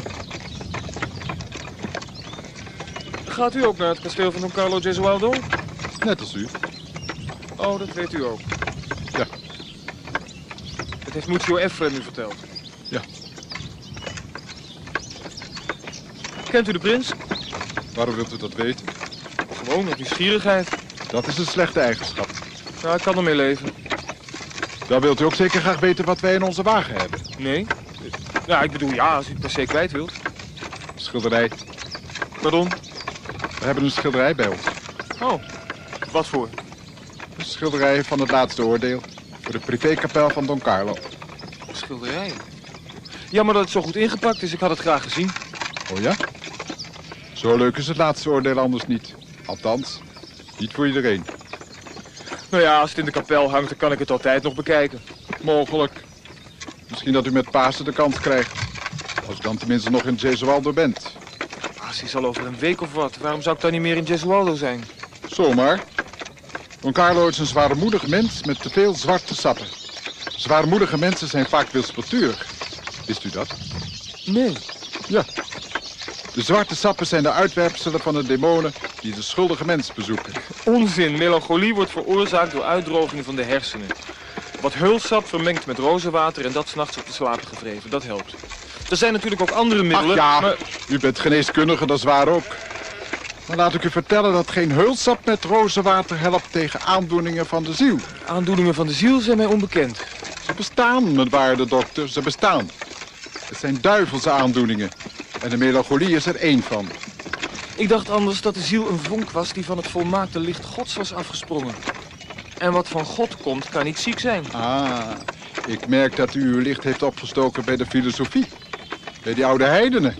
Gaat u ook naar het kasteel van Don Carlo Gesualdo? Net als u. Oh, dat weet u ook. Ja. Dat heeft Muccio Ephraim u verteld. Ja. Kent u de prins? Waarom wilt u dat weten? Gewoon uit nieuwsgierigheid. Dat is een slechte eigenschap. Nou, ik kan ermee leven. Dan wilt u ook zeker graag weten wat wij in onze wagen hebben. Nee? Ja, ik bedoel, ja, als u het per se kwijt wilt. Schilderij. Pardon? We hebben een schilderij bij ons. Oh, wat voor? Een schilderij van het laatste oordeel. Voor de privékapel van Don Carlo. Schilderijen. Jammer dat het zo goed ingepakt is. Ik had het graag gezien. Oh ja? Zo leuk is het laatste oordeel anders niet. Althans, niet voor iedereen. Nou ja, als het in de kapel hangt, dan kan ik het altijd nog bekijken. Mogelijk. Misschien dat u met Pasen de kans krijgt. Als u dan tenminste nog in Gesualdo bent. Paas is al over een week of wat. Waarom zou ik dan niet meer in Gesualdo zijn? Zomaar. Don Carlo is een zwaarmoedig mens met te veel zwarte sappen. Zwaarmoedige mensen zijn vaak wispelturig. Wist u dat? Nee. Ja. De zwarte sappen zijn de uitwerpselen van de demonen die de schuldige mens bezoeken. Onzin. Melancholie wordt veroorzaakt door uitdrogingen van de hersenen. Wat heulsap vermengd met rozenwater en dat s'nachts op de slapen gevreven. Dat helpt. Er zijn natuurlijk ook andere middelen. Ach ja, maar- u bent geneeskundige, dat is waar ook. Maar laat ik u vertellen dat geen heulsap met rozenwater helpt tegen aandoeningen van de ziel. Aandoeningen van de ziel zijn mij onbekend. Ze bestaan, mijn waarde dokter, ze bestaan. Het zijn duivelse aandoeningen. En de melancholie is er één van. Ik dacht anders dat de ziel een vonk was die van het volmaakte licht gods was afgesprongen. En wat van God komt, kan niet ziek zijn. Ah, ik merk dat u uw licht heeft opgestoken bij de filosofie. Bij die oude heidenen.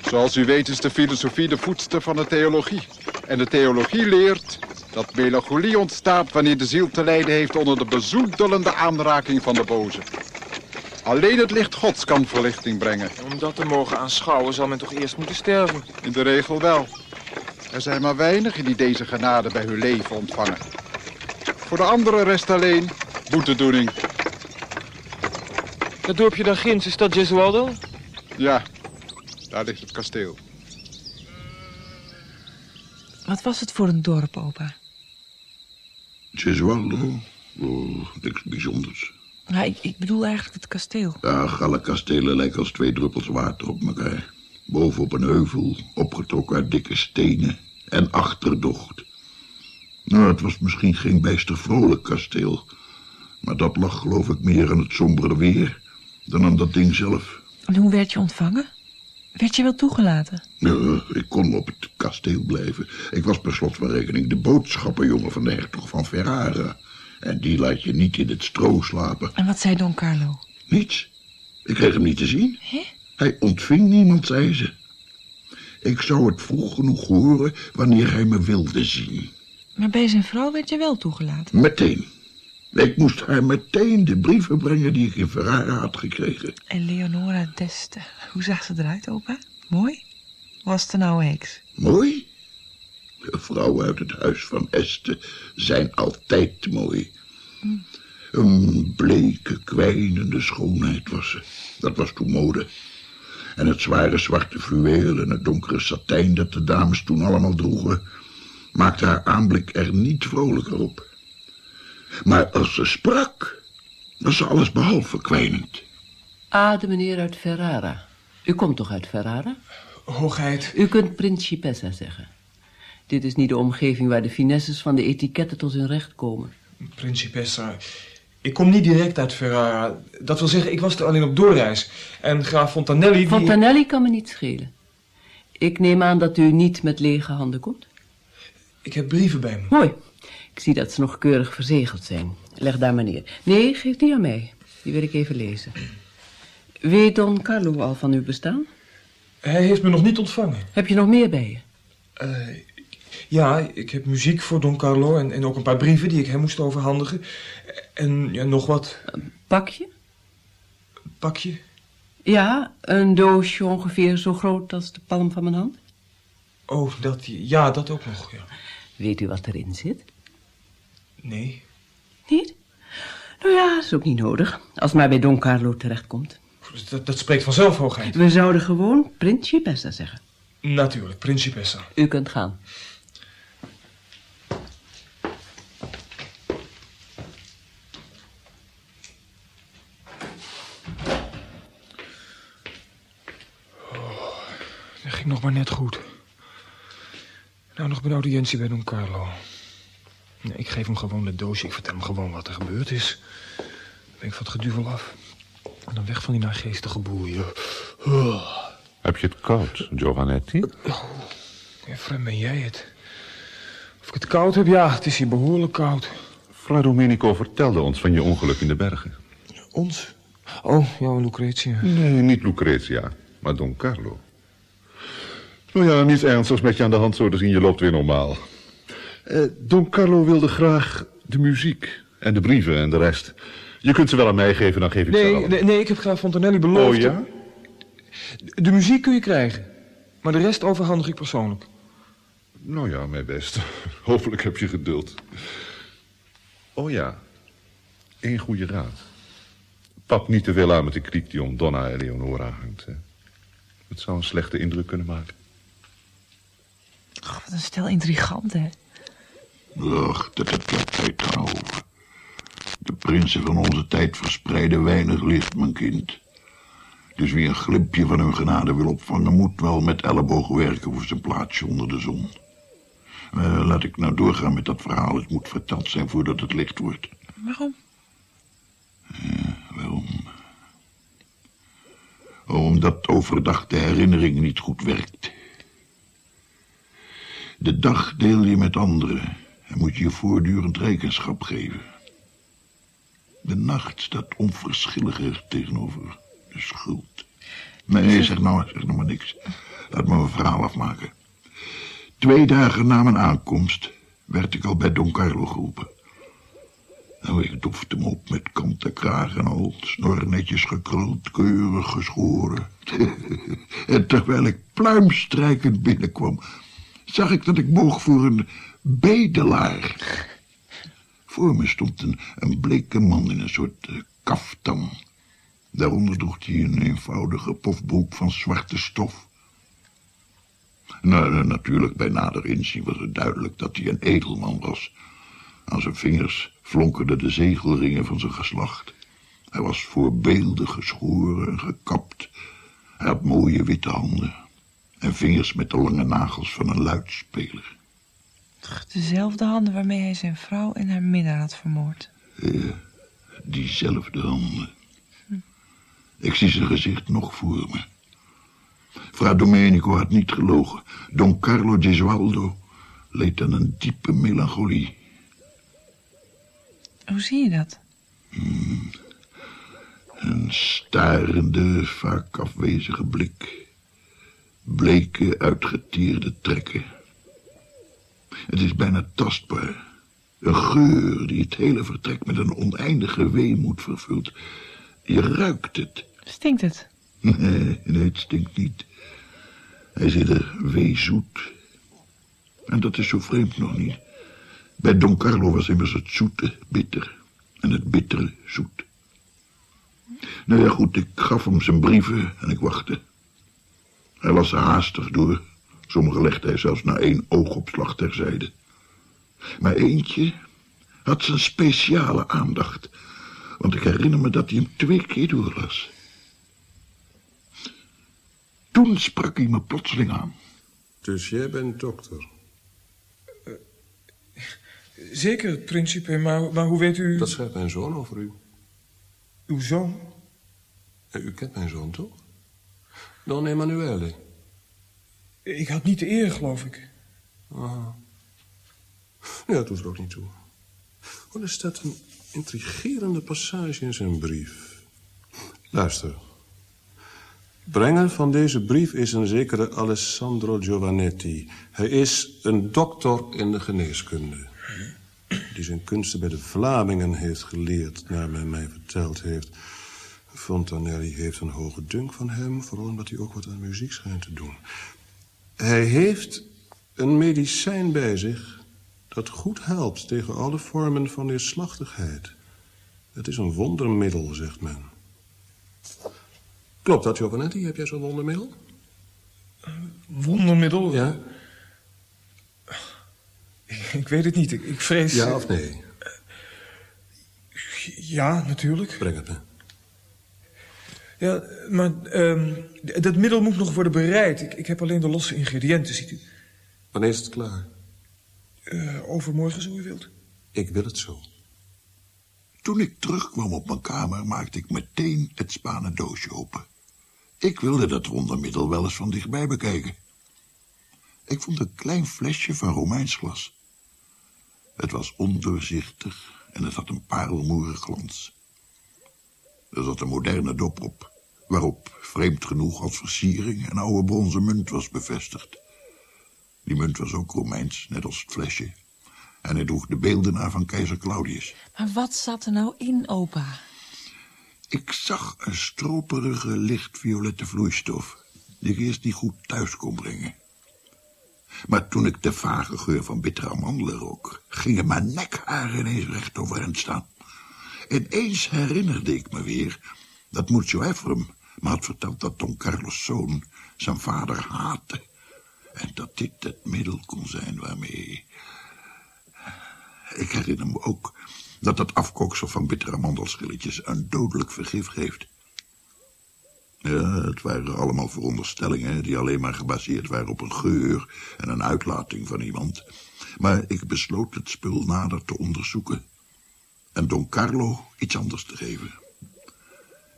Zoals u weet is de filosofie de voedster van de theologie. En de theologie leert dat melancholie ontstaat wanneer de ziel te lijden heeft onder de bezoedelende aanraking van de boze. Alleen het licht gods kan verlichting brengen. Om dat te mogen aanschouwen zal men toch eerst moeten sterven. In de regel wel. Er zijn maar weinigen die deze genade bij hun leven ontvangen. Voor de anderen rest alleen boetedoening. Dat dorpje daar ginds, is dat Gesualdo? Ja, daar ligt het kasteel. Wat was het voor een dorp, opa? Gesualdo? Oh, niks bijzonders. Ja, ik, ik bedoel eigenlijk het kasteel. Ja, alle kastelen lijken als twee druppels water op elkaar. Boven op een heuvel, opgetrokken uit dikke stenen en achterdocht. Nou, het was misschien geen bijster vrolijk kasteel. Maar dat lag geloof ik meer aan het sombere weer dan aan dat ding zelf. En hoe werd je ontvangen? Werd je wel toegelaten? Ja, ik kon op het kasteel blijven. Ik was per slot van rekening de boodschappenjongen van de hertog van Ferrara. En die laat je niet in het stro slapen. En wat zei Don Carlo? Niets. Ik kreeg hem niet te zien. Hè? Hij ontving niemand, zei ze. Ik zou het vroeg genoeg horen wanneer hij me wilde zien. Maar bij zijn vrouw werd je wel toegelaten. Meteen. Ik moest haar meteen de brieven brengen die ik in Ferrara had gekregen. En Leonora d'Este. Hoe zag ze eruit, opa? Mooi? Was het een oude heks? Mooi? De vrouwen uit het huis van Este zijn altijd mooi. Een bleke, kwijnende schoonheid was ze. Dat was toen mode. En het zware zwarte fluweel en het donkere satijn dat de dames toen allemaal droegen... maakte haar aanblik er niet vrolijker op. Maar als ze sprak, was ze alles behalve kwijnend. Ah, de meneer uit Ferrara. U komt toch uit Ferrara? Hoogheid. U kunt principessa zeggen. Dit is niet de omgeving waar de finesses van de etiketten tot hun recht komen. Principessa. Ik kom niet direct uit Ferrara. Dat wil zeggen, ik was er alleen op doorreis. En graaf Fontanelli... Die... Fontanelli kan me niet schelen. Ik neem aan dat u niet met lege handen komt. Ik heb brieven bij me. Mooi. Ik zie dat ze nog keurig verzegeld zijn. Leg daar maar neer. Nee, geef die aan mij. Die wil ik even lezen. Weet Don Carlo al van uw bestaan? Hij heeft me nog niet ontvangen. Heb je nog meer bij je? Eh, ja, ik heb muziek voor Don Carlo en, en ook een paar brieven die ik hem moest overhandigen. En ja, nog wat. Een pakje? Pakje? Ja, een doosje ongeveer zo groot als de palm van mijn hand. Oh, dat, ja, dat ook nog, ja. Weet u wat erin zit? Nee. Niet? Nou ja, dat is ook niet nodig. Als het maar bij Don Carlo terechtkomt. Dat, dat spreekt vanzelf, hoogheid. We zouden gewoon Principessa zeggen. Natuurlijk, Principessa. U kunt gaan. Oh, dat ging nog maar net goed. Nou, nog een audiëntie bij Don Carlo. Nee, ik geef hem gewoon het doosje. Ik vertel hem gewoon wat er gebeurd is. Dan ben ik van het geduvel af. En dan weg van die naargeestige boeien. Oh. Heb je het koud, Giovanetti? Oh, Efraim, ben jij het? Of ik het koud heb? Ja, het is hier behoorlijk koud. Fra Domenico vertelde ons van je ongeluk in de bergen. Ons? Oh, jouw Lucretia. Nee, niet Lucretia, maar Don Carlo. Nou ja, niets ernstigs met je aan de hand, zo te zien. Je loopt weer normaal. Eh, Don Carlo wilde graag de muziek en de brieven en de rest. Je kunt ze wel aan mij geven, dan geef ik ze Nee, allemaal. nee, nee, ik heb graaf Fontanelli beloofd. Oh ja? De muziek kun je krijgen. Maar de rest overhandig ik persoonlijk. Nou ja, mijn best. Hopelijk heb je geduld. Oh ja, één goede raad. Pap niet te veel aan met de kriek die om Donna en Leonora hangt. Hè. Het zou een slechte indruk kunnen maken. Oh, wat een stel intriganten, hè? Ach, dat heb je tijd. De prinsen van onze tijd verspreiden weinig licht, mijn kind. Dus wie een glimpje van hun genade wil opvangen... moet wel met ellebogen werken voor zijn plaatsje onder de zon. Eh, laat ik nou doorgaan met dat verhaal. Het moet verteld zijn voordat het licht wordt. Waarom? Waarom? Omdat overdag de herinnering niet goed werkt. De dag deel je met anderen en moet je voortdurend rekenschap geven. De nacht staat onverschilliger tegenover schuld. Nee, zeg nou, zeg nou maar niks. Laat me mijn verhaal afmaken. Twee dagen na mijn aankomst werd ik al bij Don Carlo geroepen. Nou, ik doefde hem op met kant en kraag en al, snor netjes gekruld, keurig geschoren. en terwijl ik pluimstrijkend binnenkwam, zag ik dat ik boog voor een bedelaar. Voor me stond een, een bleke man in een soort uh, kaftan. Daaronder droeg hij een eenvoudige pofbroek van zwarte stof. Nou, natuurlijk, bij nader inzien was het duidelijk dat hij een edelman was. Aan zijn vingers flonkerden de zegelringen van zijn geslacht. Hij was voorbeeldig geschoren en gekapt. Hij had mooie witte handen en vingers met de lange nagels van een luidspeler. Dezelfde handen waarmee hij zijn vrouw en haar minnaar had vermoord. Ja, diezelfde handen. Ik zie zijn gezicht nog voor me. Fra Domenico had niet gelogen. Don Carlo Gesualdo leed aan een diepe melancholie. Hoe zie je dat? Hmm. Een starende, vaak afwezige blik. Bleke, uitgetierde trekken. Het is bijna tastbaar. Een geur die het hele vertrek met een oneindige weemoed vervult. Je ruikt het. Stinkt het? Nee, nee, het stinkt niet. Hij zit er weezoet. En dat is zo vreemd nog niet. Bij Don Carlo was immers het zoete bitter en het bittere zoet. Nou ja, goed, ik gaf hem zijn brieven en ik wachtte. Hij las ze haastig door. Sommige legde hij zelfs na één oogopslag terzijde. Maar eentje had zijn speciale aandacht. Want ik herinner me dat hij hem twee keer doorlas. Toen sprak hij me plotseling aan. Dus jij bent dokter? Zeker, principe, maar, maar hoe weet u... Dat schrijft mijn zoon over u. Uw zoon? U kent mijn zoon, toch? Don Emanuele. Ik had niet de eer, geloof ik. Aha. Ja, dat doet er ook niet toe. Oh, er staat een intrigerende passage in zijn brief. Luister. Brenger van deze brief is een zekere Alessandro Giovannetti. Hij is een dokter in de geneeskunde. Die zijn kunsten bij de Vlamingen heeft geleerd, naar men mij verteld heeft. Fontanelli heeft een hoge dunk van hem, vooral omdat hij ook wat aan muziek schijnt te doen. Hij heeft een medicijn bij zich dat goed helpt tegen alle vormen van neerslachtigheid. Het is een wondermiddel, zegt men. Klopt dat, Giovanetti? Heb jij zo'n wondermiddel? Wondermiddel? Ja. Ik weet het niet. Ik, ik vrees... Ja of nee? Ja, natuurlijk. Breng het me. Ja, maar um, dat middel moet nog worden bereid. Ik, ik heb alleen de losse ingrediënten, ziet u. Wanneer is het klaar? Uh, overmorgen, zo u wilt. Ik wil het zo. Toen ik terugkwam op mijn kamer, maakte ik meteen het spanen doosje open. Ik wilde dat wondermiddel wel eens van dichtbij bekijken. Ik vond een klein flesje van Romeins glas. Het was ondoorzichtig en het had een parelmoeren glans. Er zat een moderne dop op, waarop, vreemd genoeg als versiering, een oude bronzen munt was bevestigd. Die munt was ook Romeins, net als het flesje. En hij droeg de beelden van keizer Claudius. Maar wat zat er nou in, opa? Ik zag een stroperige, lichtviolette vloeistof... die ik eerst niet goed thuis kon brengen. Maar toen ik de vage geur van bittere amandelen rook... gingen mijn nekharen ineens recht overeind staan. Ineens herinnerde ik me weer dat Muccio Ephraim me had verteld dat Don Carlos' zoon zijn vader haatte. En dat dit het middel kon zijn waarmee... Ik herinner me ook dat dat afkooksel van bittere amandelschilletjes een dodelijk vergif geeft. Ja, het waren allemaal veronderstellingen die alleen maar gebaseerd waren op een geur en een uitlating van iemand. Maar ik besloot het spul nader te onderzoeken en Don Carlo iets anders te geven.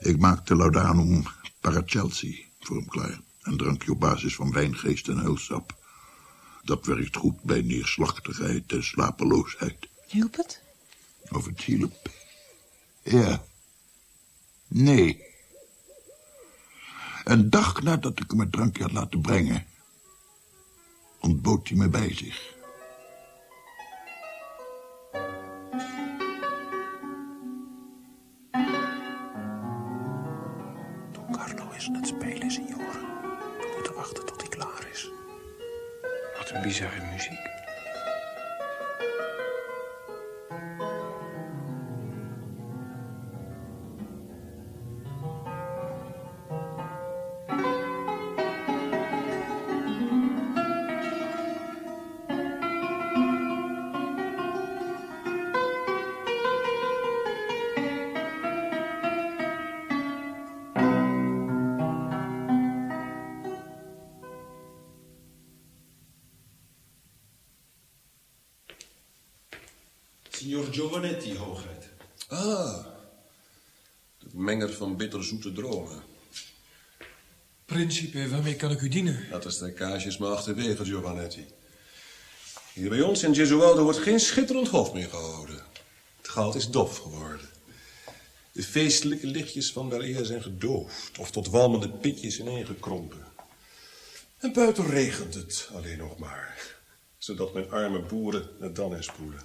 Ik maakte Laudanum Paracelsi voor hem klaar. Een drankje op basis van wijngeest en heulsap. Dat werkt goed bij neerslachtigheid en slapeloosheid. Hielp het? Of het hielp? Ja. Nee. Een dag nadat ik hem het drankje had laten brengen, ontbood hij me bij zich. Aan het spelen, signor. We moeten wachten tot hij klaar is. Wat een bizarre muziek. Bitterzoete dromen. Principe, waarmee kan ik u dienen? Dat is de kaasjes maar achterwege, Giovanetti. Hier bij ons in Gesualdo wordt geen schitterend hof meer gehouden. Het goud is dof geworden. De feestelijke lichtjes van eer zijn gedoofd... of tot walmende pitjes ineengekrompen. En buiten regent het alleen nog maar... zodat mijn arme boeren het dan in spoelen.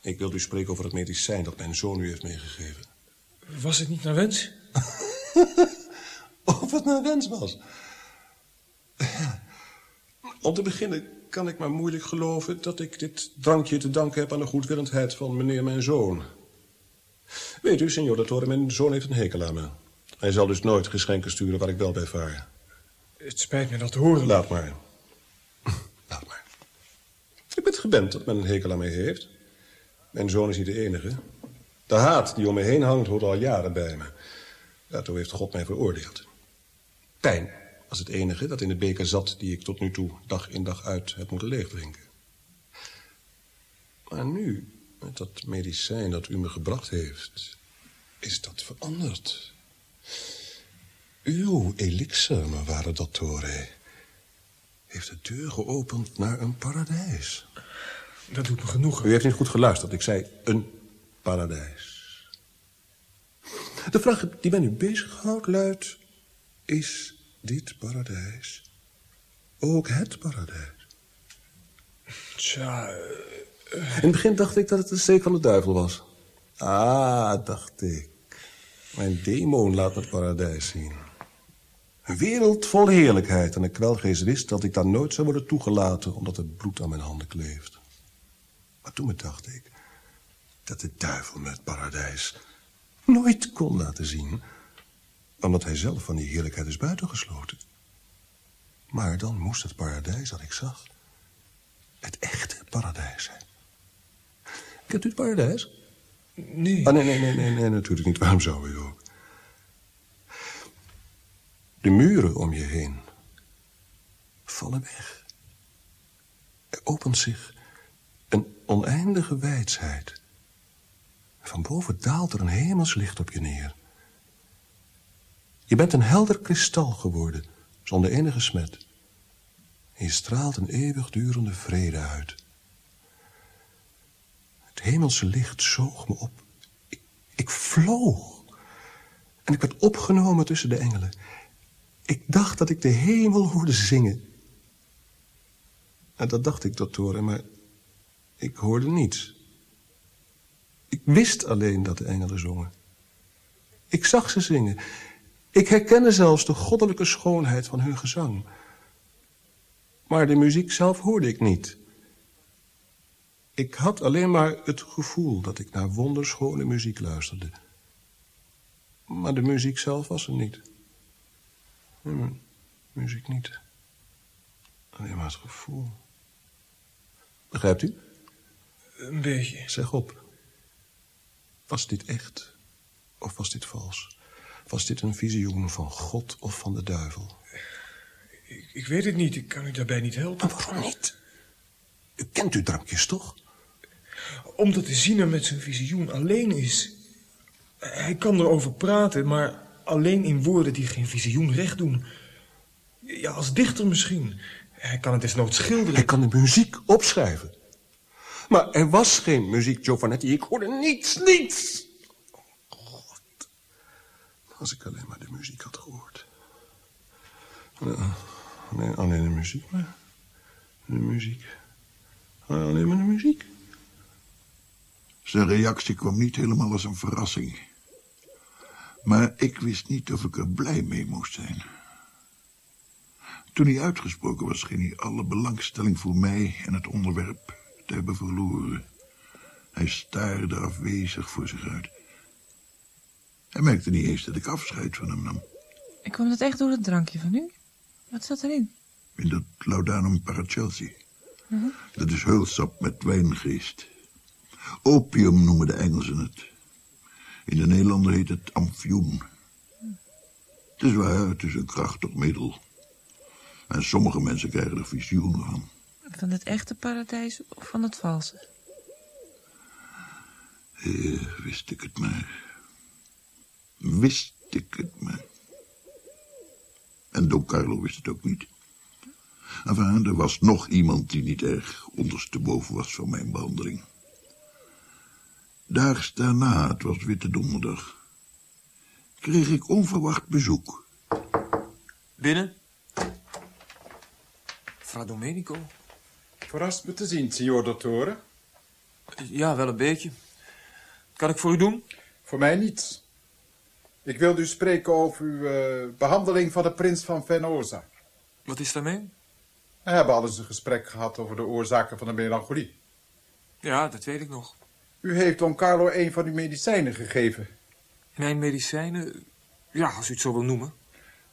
Ik wil u spreken over het medicijn dat mijn zoon u heeft meegegeven. Was het niet naar wens? Of het mijn wens was. Om te beginnen kan ik maar moeilijk geloven dat ik dit drankje te danken heb aan de goedwillendheid van meneer mijn zoon. Weet u, signor Dottore, mijn zoon heeft een hekel aan me. Hij zal dus nooit geschenken sturen waar ik wel bij vaar. Het spijt me dat te horen. Laat maar. Laat maar. Ik ben het gewend dat men een hekel aan mij heeft. Mijn zoon is niet de enige. De haat die om me heen hangt hoort al jaren bij me. Daartoe heeft God mij veroordeeld. Pijn was het enige dat in de beker zat... die ik tot nu toe dag in dag uit heb moeten leegdrinken. Maar nu, met dat medicijn dat u me gebracht heeft... is dat veranderd. Uw elixir, mijn ware dottore... heeft de deur geopend naar een paradijs. Dat doet me genoegen. U heeft niet goed geluisterd. Ik zei een paradijs. De vraag die mij nu bezighoudt luidt... Is dit paradijs ook het paradijs? Tja... In het begin dacht ik dat het een steek van de duivel was. Ah, dacht ik. Mijn demon laat het paradijs zien. Een wereld vol heerlijkheid. En ik kwelgeest wist dat ik daar nooit zou worden toegelaten... omdat het bloed aan mijn handen kleeft. Maar toen bedacht ik dat de duivel me het paradijs nooit kon laten zien... omdat hij zelf van die heerlijkheid is buitengesloten. Maar dan moest het paradijs dat ik zag... het echte paradijs zijn. Kent u het paradijs? Nee. Ah, nee, nee, nee, nee, nee, natuurlijk niet. Waarom zou u ook? De muren om je heen vallen weg. Er opent zich een oneindige wijsheid. Van boven daalt er een hemelslicht op je neer. Je bent een helder kristal geworden, zonder enige smet. En je straalt een eeuwigdurende vrede uit. Het hemelse licht zoog me op. Ik, vloog. En ik werd opgenomen tussen de engelen. Ik dacht dat ik de hemel hoorde zingen. En dat dacht ik, doktore, maar ik hoorde niets. Ik wist alleen dat de engelen zongen. Ik zag ze zingen. Ik herkende zelfs de goddelijke schoonheid van hun gezang. Maar de muziek zelf hoorde ik niet. Ik had alleen maar het gevoel dat ik naar wonderschone muziek luisterde. Maar de muziek zelf was er niet. Nee, muziek niet. Alleen maar het gevoel. Begrijpt u? Een beetje. Zeg op. Was dit echt? Of was dit vals? Was dit een visioen van God of van de duivel? Ik, ik weet het niet. Ik kan u daarbij niet helpen. Maar waarom niet? U kent uw drankjes toch? Omdat de ziener met zijn visioen alleen is. Hij kan erover praten, maar alleen in woorden die geen visioen recht doen. Ja, als dichter misschien. Hij kan het desnoods schilderen. Hij kan de muziek opschrijven. Maar er was geen muziek, Giovanetti. Ik hoorde niets, niets. God. Als ik alleen maar de muziek had gehoord. Nee, alleen de muziek maar. De muziek. Alleen maar de muziek. Zijn reactie kwam niet helemaal als een verrassing. Maar ik wist niet of ik er blij mee moest zijn. Toen hij uitgesproken was, scheen hij alle belangstelling voor mij en het onderwerp te hebben verloren. Hij staarde afwezig voor zich uit. Hij merkte niet eens dat ik afscheid van hem nam. Ik kwam dat echt door het drankje van u? Wat zat erin? In dat Laudanum Paracelsi. Mhm. Dat is heulsap met wijngeest. Opium noemen de Engelsen het. In de Nederlander heet het amfioen. Het is waar, het is een krachtig middel. En sommige mensen krijgen er visioenen van. Van het echte paradijs of van het valse? Eh, wist ik het maar. Wist ik het maar. En Don Carlo wist het ook niet. Enfin, er was nog iemand die niet erg ondersteboven was van mijn behandeling. Daags daarna, het was Witte Donderdag, kreeg ik onverwacht bezoek. Binnen. Fra Domenico. Verrast me te zien, signor dottore. Ja, wel een beetje. Kan ik voor u doen? Voor mij niets. Ik wilde u spreken over uw eh, behandeling van de prins van Venosa. Wat is daarmee? We hebben al eens een gesprek gehad over de oorzaken van de melancholie. Ja, dat weet ik nog. U heeft Don Carlo een van uw medicijnen gegeven. Mijn medicijnen? Ja, als u het zo wil noemen.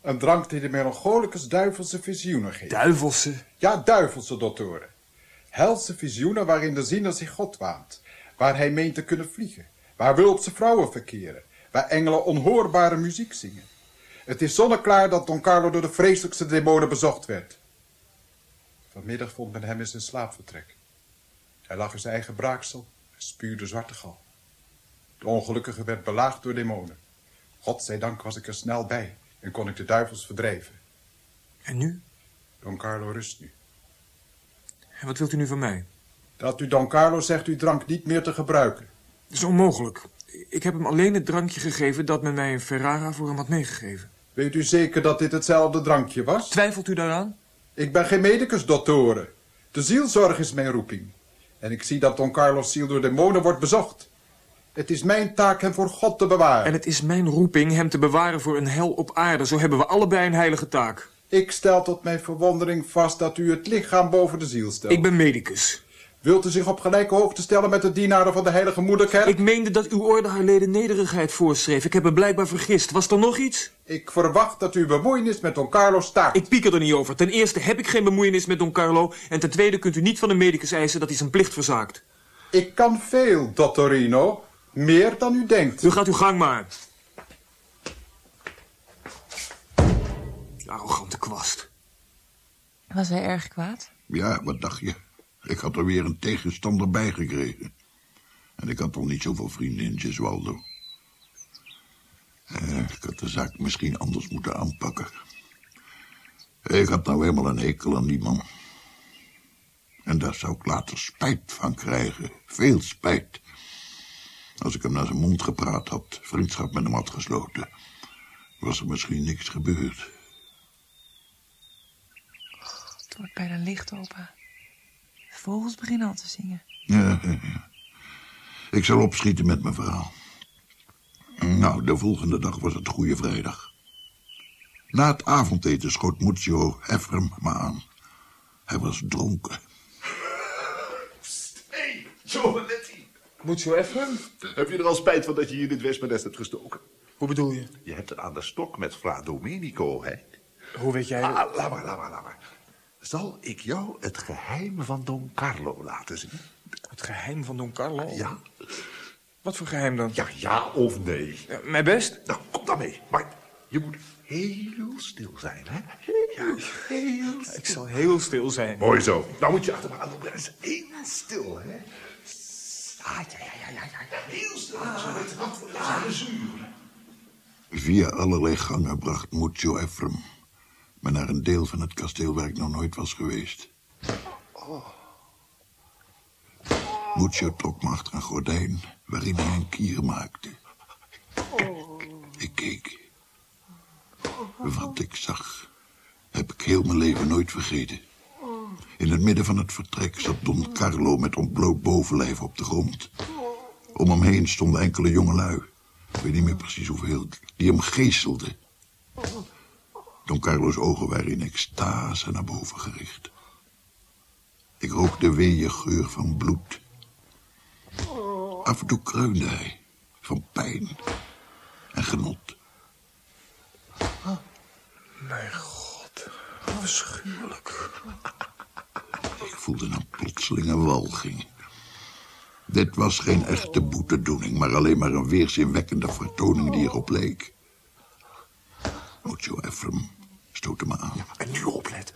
Een drank die de melancholicus duivelse visioenen geeft. Duivelse? Ja, duivelse, doktoren. Helse visioenen waarin de ziener zich God waant. Waar hij meent te kunnen vliegen. Waar wulpse vrouwen verkeren. Waar engelen onhoorbare muziek zingen. Het is zonneklaar dat Don Carlo door de vreselijkste demonen bezocht werd. Vanmiddag vond men hem in zijn slaapvertrek. Hij lag in zijn eigen braaksel en spuurde zwarte gal. De ongelukkige werd belaagd door demonen. Godzijdank was ik er snel bij en kon ik de duivels verdrijven. En nu? Don Carlo rust nu. En wat wilt u nu van mij? Dat u Don Carlo zegt uw drank niet meer te gebruiken. Dat is onmogelijk. Ik heb hem alleen het drankje gegeven dat men mij in Ferrara voor hem had meegegeven. Weet u zeker dat dit hetzelfde drankje was? Twijfelt u daaraan? Ik ben geen medicus, dottore. De zielzorg is mijn roeping. En ik zie dat Don Carlos ziel door demonen wordt bezocht. Het is mijn taak hem voor God te bewaren. En het is mijn roeping hem te bewaren voor een hel op aarde. Zo hebben we allebei een heilige taak. Ik stel tot mijn verwondering vast dat u het lichaam boven de ziel stelt. Ik ben medicus. Wilt u zich op gelijke hoogte stellen met de dienaren van de heilige moederkerk? Ik meende dat uw orde haar leden nederigheid voorschreef. Ik heb me blijkbaar vergist. Was er nog iets? Ik verwacht dat u bemoeienis met Don Carlo staat. Ik pieker er niet over. Ten eerste heb ik geen bemoeienis met Don Carlo. En ten tweede kunt u niet van een medicus eisen dat hij zijn plicht verzaakt. Ik kan veel, Dottorino. Meer dan u denkt. U gaat uw gang maar. Arrogante kwast. Was hij erg kwaad? Ja, wat dacht je? Ik had er weer een tegenstander bij gekregen. En ik had al niet zoveel vrienden in Gesualdo. Eh, ik had de zaak misschien anders moeten aanpakken. Ik had nou helemaal een hekel aan die man. En daar zou ik later spijt van krijgen. Veel spijt. Als ik hem naar zijn mond gepraat had, vriendschap met hem had gesloten... was er misschien niks gebeurd. Het wordt bijna licht, opa. De vogels beginnen al te zingen. Ja, ja, ja. Ik zal opschieten met mijn verhaal. Nou, de volgende dag was het Goede Vrijdag. Na het avondeten schoot Muzio Ephraim me aan. Hij was dronken. Hey, Giovanetti. Muzio Ephraim? Heb je er al spijt van dat je hier dit wespennest hebt gestoken? Hoe bedoel je? Je hebt het aan de stok met Fra Domenico, hè? Hoe weet jij... Ah, laat maar, laat maar, laat maar. Zal ik jou het geheim van Don Carlo laten zien? Het geheim van Don Carlo? Ja. Wat voor geheim dan? Ja, ja of nee? Ja, mijn best? Nou, kom dan mee. Maar je moet heel stil zijn, hè? Ja, heel stil. Ik zal heel stil zijn. Mooi zo. Nou moet je achter me aan doen. eens heel stil, hè? Ah, ja, ja, ja, ja, ja. Heel stil. Zo weet je wat voor de zuur. Via allerlei gangen bracht Muzio Ephraim me naar een deel van het kasteel waar ik nog nooit was geweest. Muzio trok me achter een gordijn waarin hij een kier maakte. Ik keek. Wat ik zag heb ik heel mijn leven nooit vergeten. In het midden van het vertrek zat Don Carlo met ontbloot bovenlijf op de grond. Om hem heen stonden enkele jongelui, ik weet niet meer precies hoeveel, die hem geestelden. Don Carlo's ogen waren in extase naar boven gericht. Ik rook de weeën geur van bloed. Af en toe kreunde hij, van pijn en genot. Mijn god, afschuwelijk. Ik voelde een plotselinge walging. Dit was geen echte boetedoening, maar alleen maar een weerzinwekkende vertoning die erop leek. Ocho Ephraim stootte me aan. En nu opletten.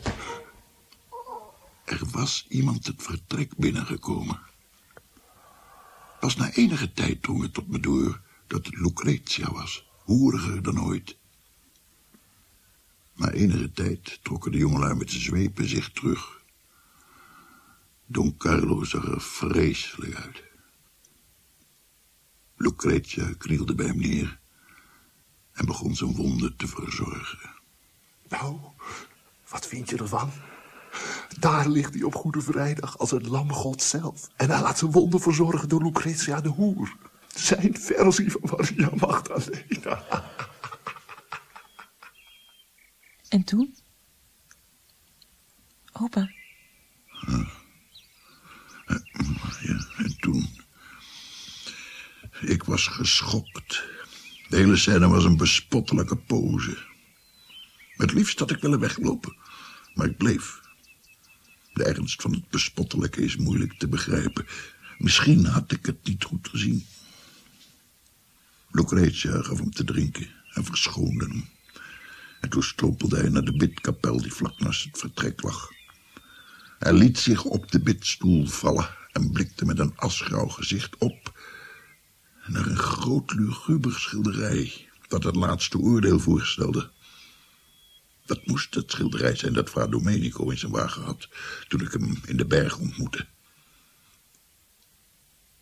Er was iemand het vertrek binnengekomen. Pas na enige tijd drong het tot me door dat het Lucretia was, hoeriger dan ooit. Na enige tijd trokken de jongelui met de zwepen zich terug. Don Carlo zag er vreselijk uit. Lucretia knielde bij hem neer en begon zijn wonden te verzorgen. Nou, wat vind je ervan? Daar ligt hij op Goede Vrijdag als het lam God zelf. En hij laat zijn wonden verzorgen door Lucretia de Hoer. Zijn versie van Maria Magdalena. En toen? Opa, Ja, en toen... Ik was geschokt. De hele scène was een bespottelijke pose. Het liefst had ik willen weglopen, maar ik bleef. De ernst van het bespottelijke is moeilijk te begrijpen. Misschien had ik het niet goed gezien. Lucretia gaf hem te drinken en verschoonde hem. En toen strompelde hij naar de bidkapel die vlak naast het vertrek lag. Hij liet zich op de bidstoel vallen en blikte met een asgrauw gezicht op naar een groot luguber schilderij dat het laatste oordeel voorstelde. Dat moest het schilderij zijn dat Fra Domenico in zijn wagen had toen ik hem in de berg ontmoette.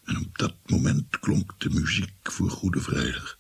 En op dat moment klonk de muziek voor Goede Vrijdag.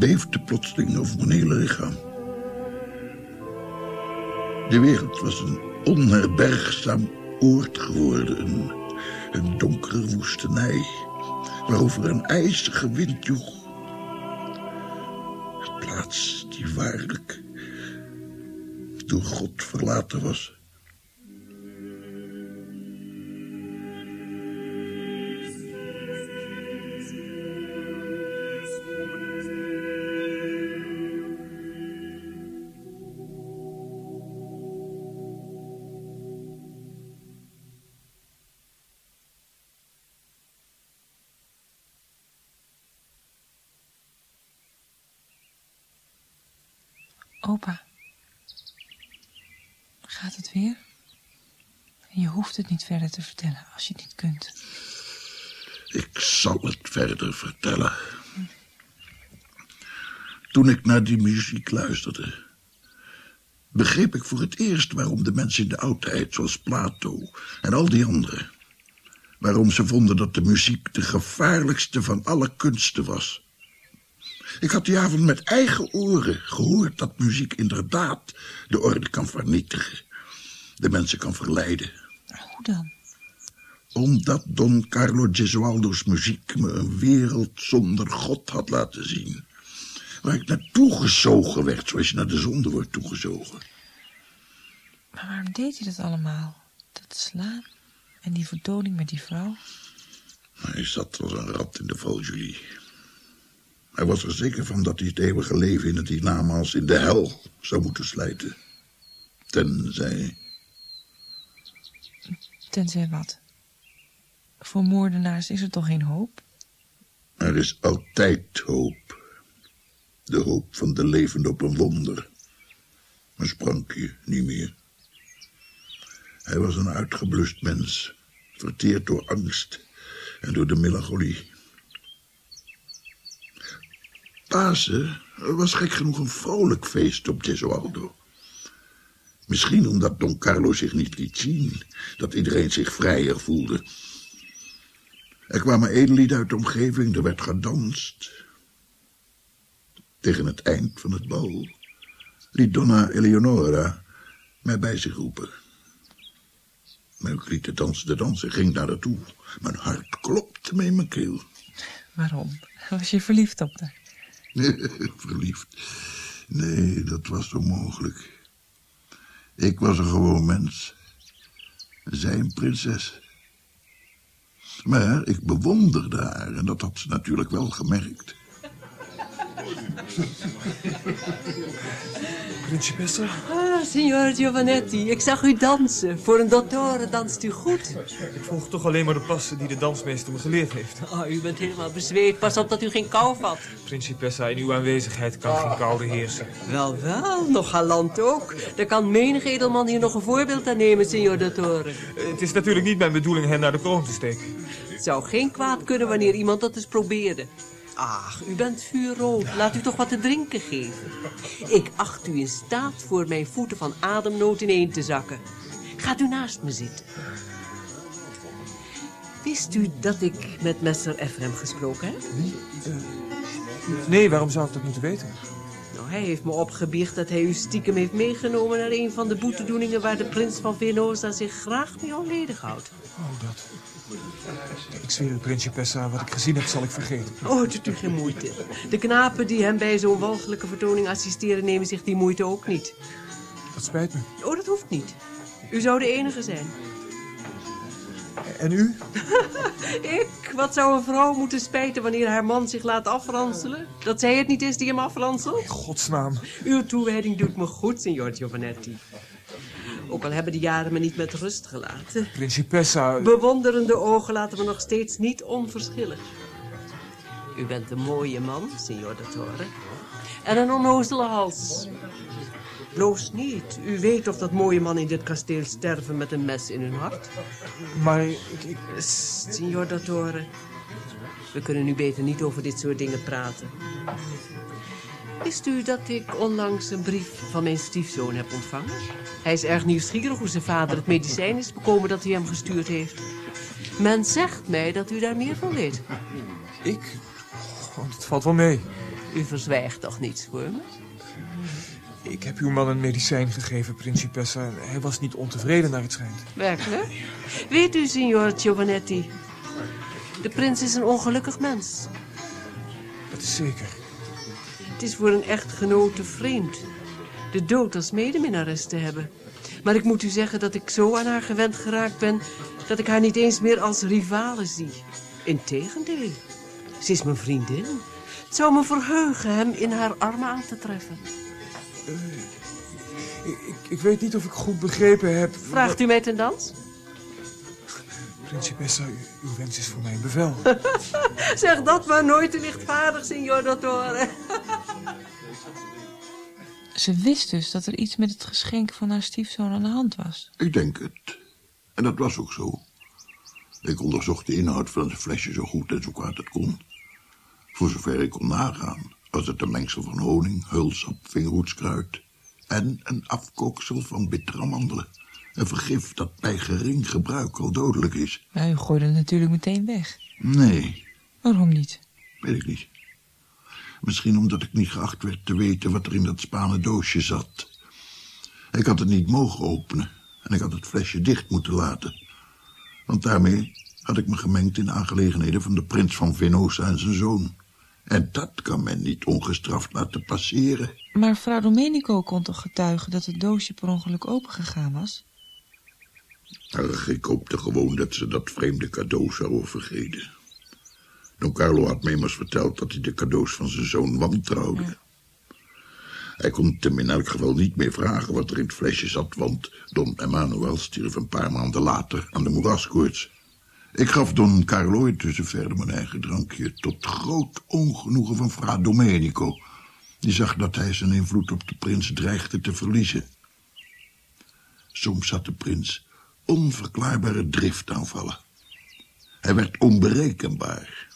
Beefde plotseling over mijn hele lichaam. De wereld was een onherbergzaam oord geworden. Een, een donkere woestenij waarover een ijzige wind joeg. Een plaats die waarlijk door God verlaten was. Verder vertellen. Toen ik naar die muziek luisterde, begreep ik voor het eerst waarom de mensen in de oudheid, zoals Plato en al die anderen, waarom ze vonden dat de muziek de gevaarlijkste van alle kunsten was. Ik had die avond met eigen oren gehoord dat muziek inderdaad de orde kan vernietigen, de mensen kan verleiden. Hoe dan? Omdat Don Carlo Gesualdo's muziek me een wereld zonder God had laten zien. Waar ik naartoe gezogen werd, zoals je naar de zonde wordt toegezogen. Maar waarom deed hij dat allemaal? Dat slaan en die vertoning met die vrouw? Hij zat als een rat in de val, Julie. Hij was er zeker van dat hij het eeuwige leven in het hiernamaals in de hel zou moeten slijten. Tenzij... Tenzij wat? Voor moordenaars is er toch geen hoop? Er is altijd hoop. De hoop van de levende op een wonder. Een sprankje, niet meer. Hij was een uitgeblust mens, verteerd door angst en door de melancholie. Pasen was gek genoeg een vrolijk feest op Gesualdo. Misschien omdat Don Carlo zich niet liet zien, dat iedereen zich vrijer voelde. Er kwamen edellieden uit de omgeving, er werd gedanst. Tegen het eind van het bal liet Donna Eleonora mij bij zich roepen. Ik liet de dans de dans en ging naar haar toe. Mijn hart klopte me in mijn keel. Waarom? Was je verliefd op haar? Verliefd? Nee, dat was onmogelijk. Ik was een gewoon mens. Zij een prinses. Maar ik bewonderde haar en dat had ze natuurlijk wel gemerkt. Principessa? Ah, signor Giovanetti, ik zag u dansen. Voor een dottore danst u goed. Ik volg toch alleen maar de passen die de dansmeester me geleerd heeft. Oh, u bent helemaal bezweet. Pas op dat u geen kou vat. Principessa, in uw aanwezigheid kan geen koude heersen. Wel, wel, nog galant ook. Daar kan menig edelman hier nog een voorbeeld aan nemen, signor dottore. Het is natuurlijk niet mijn bedoeling hen naar de kroon te steken. Het zou geen kwaad kunnen wanneer iemand dat eens probeerde. Ach, u bent vuurrood. Laat u toch wat te drinken geven. Ik acht u in staat voor mijn voeten van ademnood ineen te zakken. Gaat u naast me zitten. Wist u dat ik met Messer Ephraim gesproken heb? Nee, waarom zou ik dat moeten weten? Nou, hij heeft me opgebiecht dat hij u stiekem heeft meegenomen naar een van de boetedoeningen waar de prins van Venosa zich graag mee onledig houdt. Oh, dat. Ik zweer u, Principessa, wat ik gezien heb zal ik vergeten. Oh, doet u geen moeite. De knapen die hem bij zo'n walgelijke vertoning assisteren nemen zich die moeite ook niet. Dat spijt me. Oh, dat hoeft niet. U zou de enige zijn. En u? Ik? Wat zou een vrouw moeten spijten wanneer haar man zich laat afranselen? Dat zij het niet is die hem afranselt? Godsnaam. Uw toewijding doet me goed, signor Giovanetti. Ook al hebben de jaren me niet met rust gelaten. Principessa... Bewonderende ogen laten me nog steeds niet onverschillig. U bent een mooie man, signor Dottore. En een onnozele hals. Bloos niet. U weet of dat mooie man in dit kasteel sterven met een mes in hun hart. Maar ik... ik... Sst, signor Dottore. We kunnen nu beter niet over dit soort dingen praten. Wist u dat ik onlangs een brief van mijn stiefzoon heb ontvangen? Hij is erg nieuwsgierig hoe zijn vader het medicijn is bekomen dat u hem gestuurd heeft. Men zegt mij dat u daar meer van weet. Ik? Oh, dat valt wel mee. U verzwijgt toch niets voor me? Ik heb uw man een medicijn gegeven, Principessa. en Hij was niet ontevreden naar het schijnt. Werkelijk? Weet u, signor Giovanetti... de prins is een ongelukkig mens. Dat is zeker. Het is voor een echtgenote vreemd... de dood als medeminnares te hebben. Maar ik moet u zeggen dat ik zo aan haar gewend geraakt ben... dat ik haar niet eens meer als rivale zie. Integendeel, ze is mijn vriendin. Het zou me verheugen hem in haar armen aan te treffen. Ik, ik, ik weet niet of ik goed begrepen heb... Vraagt u mij ten dans? Principessa, uw wens is voor mij een bevel. Zeg dat maar nooit te lichtvaardig, signor Dottore. Ze wist dus dat er iets met het geschenk van haar stiefzoon aan de hand was. Ik denk het. En dat was ook zo. Ik onderzocht de inhoud van het flesje zo goed en zo kwaad het kon. Voor zover ik kon nagaan, was het een mengsel van honing, hulsap, vingerhoedskruid... en een afkooksel van bittere amandelen. Een vergif dat bij gering gebruik al dodelijk is. Maar u gooide het natuurlijk meteen weg. Nee, Waarom niet? weet ik niet. Misschien omdat ik niet geacht werd te weten wat er in dat spanen doosje zat. Ik had het niet mogen openen en ik had het flesje dicht moeten laten. Want daarmee had ik me gemengd in de aangelegenheden van de prins van Venosa en zijn zoon. En dat kan men niet ongestraft laten passeren. Maar vrouw Domenico kon toch getuigen dat het doosje per ongeluk opengegaan was? Ach, ik hoopte gewoon dat ze dat vreemde cadeau zou vergeten. Don Carlo had me immers verteld dat hij de cadeaus van zijn zoon wantrouwde. Hij kon hem in elk geval niet meer vragen wat er in het flesje zat, want Don Emmanuel stierf een paar maanden later aan de moeraskoorts. Ik gaf Don Carlo intussen verder mijn eigen drankje, tot groot ongenoegen van Fra Domenico. Die zag dat hij zijn invloed op de prins dreigde te verliezen. Soms had de prins onverklaarbare driftaanvallen. Hij werd onberekenbaar.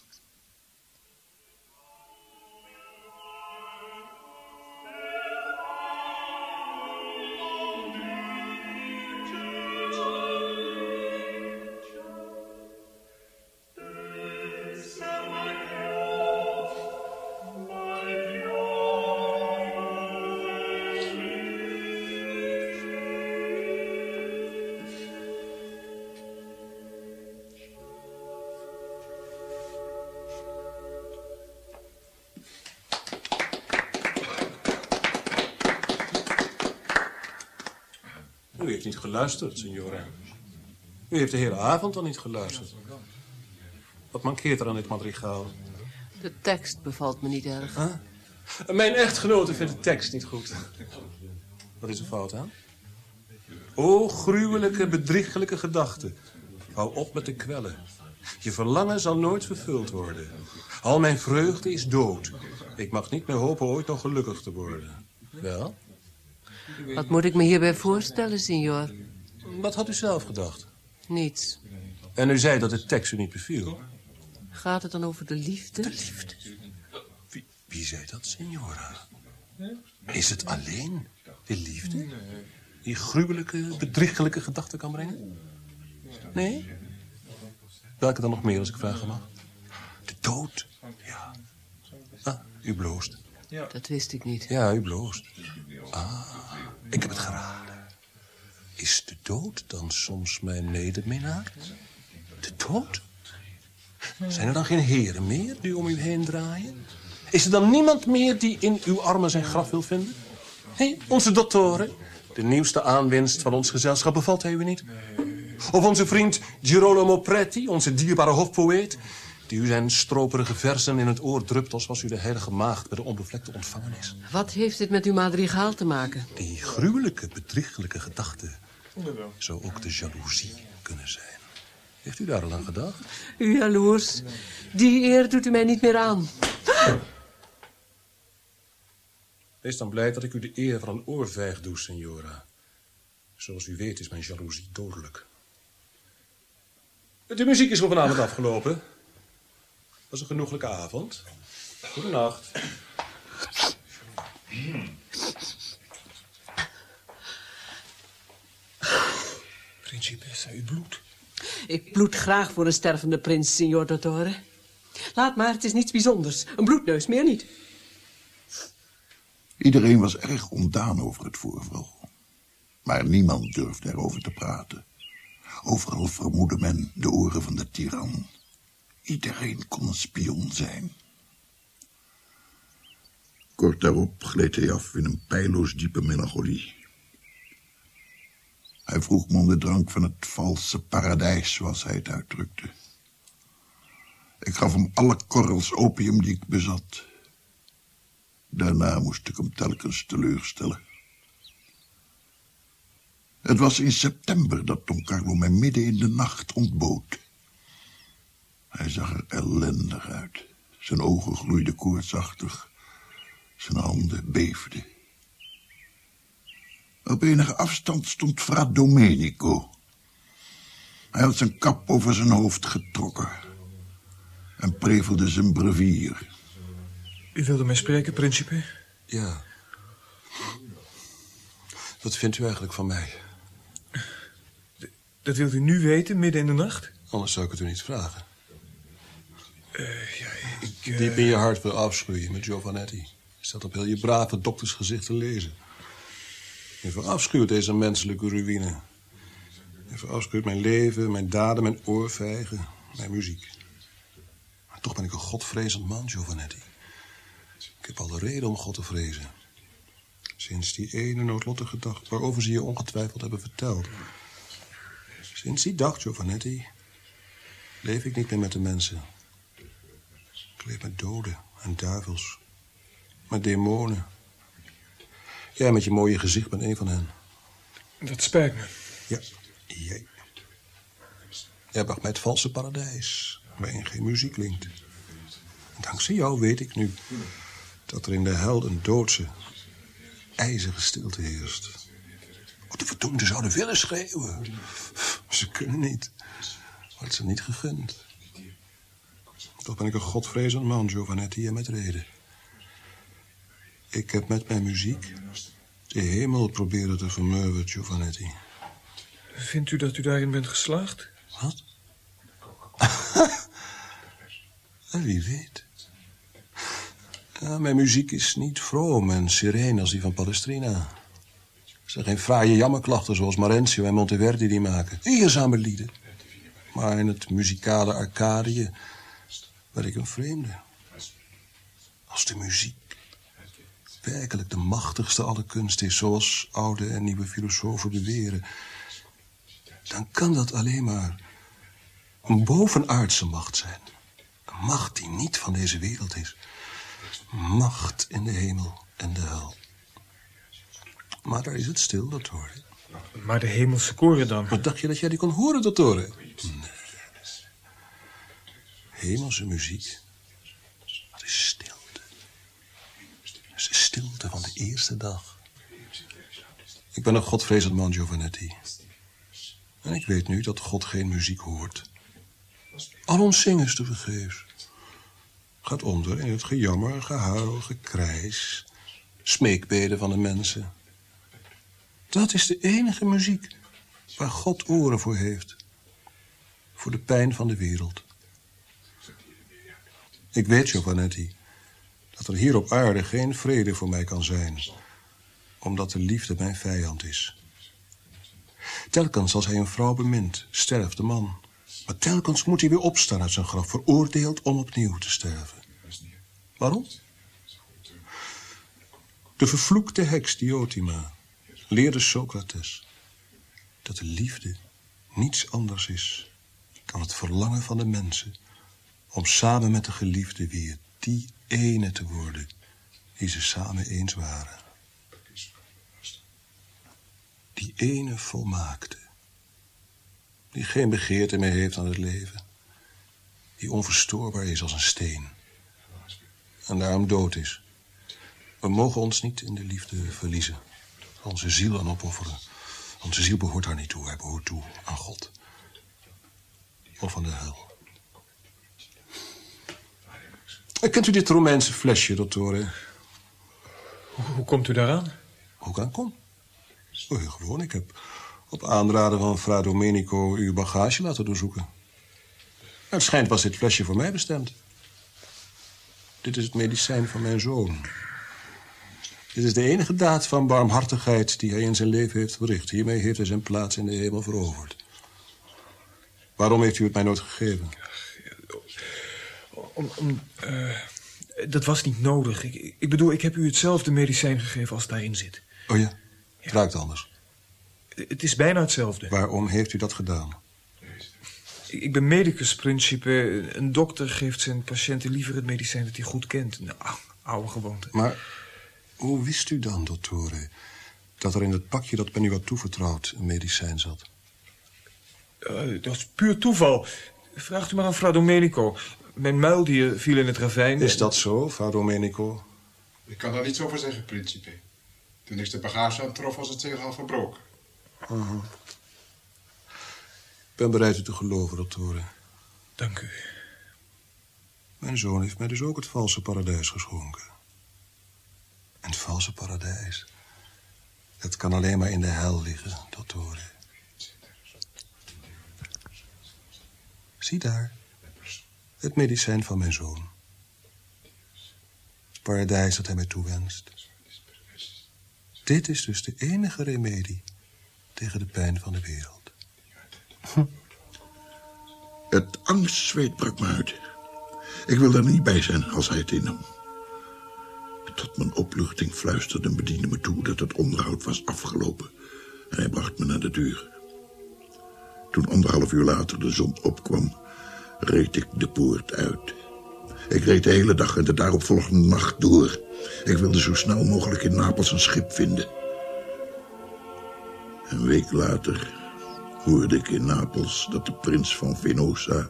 Geluisterd, signora. U heeft de hele avond al niet geluisterd. Wat mankeert er aan dit madrigaal? De tekst bevalt me niet erg. Mijn echtgenote vindt de tekst niet goed. Wat is er fout aan? O, gruwelijke, bedriegelijke gedachte. Hou op met te kwellen. Je verlangen zal nooit vervuld worden. Al mijn vreugde is dood. Ik mag niet meer hopen ooit nog gelukkig te worden. Wel? Wat moet ik me hierbij voorstellen, signor? Wat had u zelf gedacht? Niets. En u zei dat de tekst u niet beviel. Gaat het dan over de liefde? De liefde? Wie, wie zei dat, signora? Is het alleen de liefde? Die gruwelijke, bedriegelijke gedachten kan brengen? Nee? Welke dan nog meer, als ik vragen mag? De dood? Ja. Ah, u bloost. Dat wist ik niet. Ja, u bloost. Ah, ik heb het geraden. Is de dood dan soms mijn medeminnaar? De dood? Zijn er dan geen heren meer die om u heen draaien? Is er dan niemand meer die in uw armen zijn graf wil vinden? Hé, onze doktoren. De nieuwste aanwinst van ons gezelschap bevalt hij u niet? Of onze vriend Girolamo Pretti, onze dierbare hofpoëet... die u zijn stroperige versen in het oor drupt... als was u de heilige maagd bij de onbevlekte ontvangenis. Wat heeft dit met uw madrigaal te maken? Die gruwelijke, bedrieglijke gedachte... zou ook de jaloezie kunnen zijn. Heeft u daar al aan gedacht? U jaloers. Die eer doet u mij niet meer aan. Wees dan blij dat ik u de eer van een oorvijg doe, signora. Zoals u weet is mijn jaloezie dodelijk. De muziek is voor vanavond afgelopen. Het was een genoeglijke avond. Goedenacht. Principessa, u bloedt. Ik bloed graag voor een stervende prins, signor dottore. Laat maar, het is niets bijzonders. Een bloedneus, meer niet. Iedereen was erg ontdaan over het voorval. Maar niemand durfde erover te praten. Overal vermoedde men de oren van de tiran. Iedereen kon een spion zijn. Kort daarop gleed hij af in een pijloos diepe melancholie. Hij vroeg me om de drank van het valse paradijs, zoals hij het uitdrukte. Ik gaf hem alle korrels opium die ik bezat. Daarna moest ik hem telkens teleurstellen. Het was in september dat Don Carlo mij midden in de nacht ontbood. Hij zag er ellendig uit. Zijn ogen gloeiden koortsachtig. Zijn handen beefden. Op enige afstand stond Fra Domenico. Hij had zijn kap over zijn hoofd getrokken en prevelde zijn brevier. U wilde mij spreken, principe? Ja. Wat vindt u eigenlijk van mij? Dat wilt u nu weten, midden in de nacht? Anders zou ik het u niet vragen. Uh, ja, ik... Uh... Diep in je hart wil afschuwen met Giovanetti. Staat op heel je brave doktersgezicht te lezen. Je verafschuwt deze menselijke ruïne. Je verafschuwt mijn leven, mijn daden, mijn oorvijgen, mijn muziek. Maar toch ben ik een godvrezend man, Giovanetti. Ik heb alle reden om God te vrezen. Sinds die ene noodlottige dag waarover ze je ongetwijfeld hebben verteld. Sinds die dag, Giovanetti, leef ik niet meer met de mensen. Bekleed met doden en duivels. Met demonen. Jij met je mooie gezicht bent een van hen. Dat spijt me. Ja, jij. Jij bracht mij het valse paradijs, waarin geen muziek klinkt. En dankzij jou weet ik nu dat er in de hel een doodse, ijzige stilte heerst. Oh, de verdoemden zouden willen schreeuwen. Ze kunnen niet. Is ze niet gegund. Toch ben ik een godvrezend man, Giovanetti, en met reden. Ik heb met mijn muziek de hemel proberen te vermurwen, Giovanetti. Vindt u dat u daarin bent geslaagd? Wat? Wie weet. Ja, mijn muziek is niet vroom en sereen als die van Palestrina. Het zijn geen fraaie jammerklachten zoals Marenzio en Monteverdi die maken. Eerzame lieden. Maar in het muzikale Arcadië ben ik een vreemde. Als de muziek werkelijk de machtigste alle kunst is... zoals oude en nieuwe filosofen beweren... dan kan dat alleen maar een bovenaardse macht zijn. Een macht die niet van deze wereld is. Macht in de hemel en de hel. Maar daar is het stil, dottore. Maar de hemelse koren dan? Wat dacht je dat jij die kon horen, dottore? Nee. Hemelse muziek. Dat is stilte. Dat van de eerste dag. Ik ben een godvrezend man, Giovanetti. En ik weet nu dat God geen muziek hoort. Al ons zingen is te vergeefs. Gaat onder in het gejammer, gehuil, gekrijs. Smeekbeden van de mensen. Dat is de enige muziek waar God oren voor heeft. Voor de pijn van de wereld. Ik weet, Giovanetti, dat er hier op aarde geen vrede voor mij kan zijn. Omdat de liefde mijn vijand is. Telkens als hij een vrouw bemint, sterft de man. Maar telkens moet hij weer opstaan uit zijn graf, veroordeeld om opnieuw te sterven. Waarom? De vervloekte heks Diotima leerde Socrates dat de liefde niets anders is dan het verlangen van de mensen om samen met de geliefde weer die ene te worden die ze samen eens waren. Die ene volmaakte, die geen begeerte meer heeft aan het leven, die onverstoorbaar is als een steen en daarom dood is. We mogen ons niet in de liefde verliezen, onze ziel aan opofferen. Onze ziel behoort daar niet toe, hij behoort toe aan God. Of aan de hel. Kent u dit Romeinse flesje, dottore? Hoe, komt u daaraan? Hoe kan ik kom? Oh, heel gewoon, ik heb op aanraden van Fra Domenico uw bagage laten doorzoeken. Het schijnt was dit flesje voor mij bestemd. Dit is het medicijn van mijn zoon. Dit is de enige daad van barmhartigheid die hij in zijn leven heeft verricht. Hiermee heeft hij zijn plaats in de hemel veroverd. Waarom heeft u het mij nooit gegeven? Om, om, uh, dat was niet nodig. Ik, ik, bedoel, ik heb u hetzelfde medicijn gegeven als daarin zit. Oh ja? Het ruikt anders. Het is bijna hetzelfde. Waarom heeft u dat gedaan? Ik, ben medicus, principe. Een dokter geeft zijn patiënten liever het medicijn dat hij goed kent. Een oude gewoonte. Maar hoe wist u dan, dottore, dat er in het pakje dat men u had toevertrouwd een medicijn zat? Uh, dat is puur toeval. Vraagt u maar aan Fra Domenico. Mijn muildier viel in het ravijn. Is dat zo, Fra Domenico? Ik kan daar niets over zeggen, principe. Toen ik de bagage aantrof, was het zich al verbroken. Uh -huh. Ik ben bereid u te geloven, dottore. Dank u. Mijn zoon heeft mij dus ook het valse paradijs geschonken. En het valse paradijs, dat kan alleen maar in de hel liggen, dottore. Zie daar, het medicijn van mijn zoon. Het paradijs dat hij mij toewenst. Dit is dus de enige remedie tegen de pijn van de wereld. Het angstzweet brak me uit. Ik wil er niet bij zijn als hij het innam. Tot mijn opluchting fluisterde een bediende me toe dat het onderhoud was afgelopen. En hij bracht me naar de deur. Toen anderhalf uur later de zon opkwam, reed ik de poort uit. Ik reed de hele dag en de daaropvolgende nacht door. Ik wilde zo snel mogelijk in Napels een schip vinden. Een week later hoorde ik in Napels dat de prins van Venosa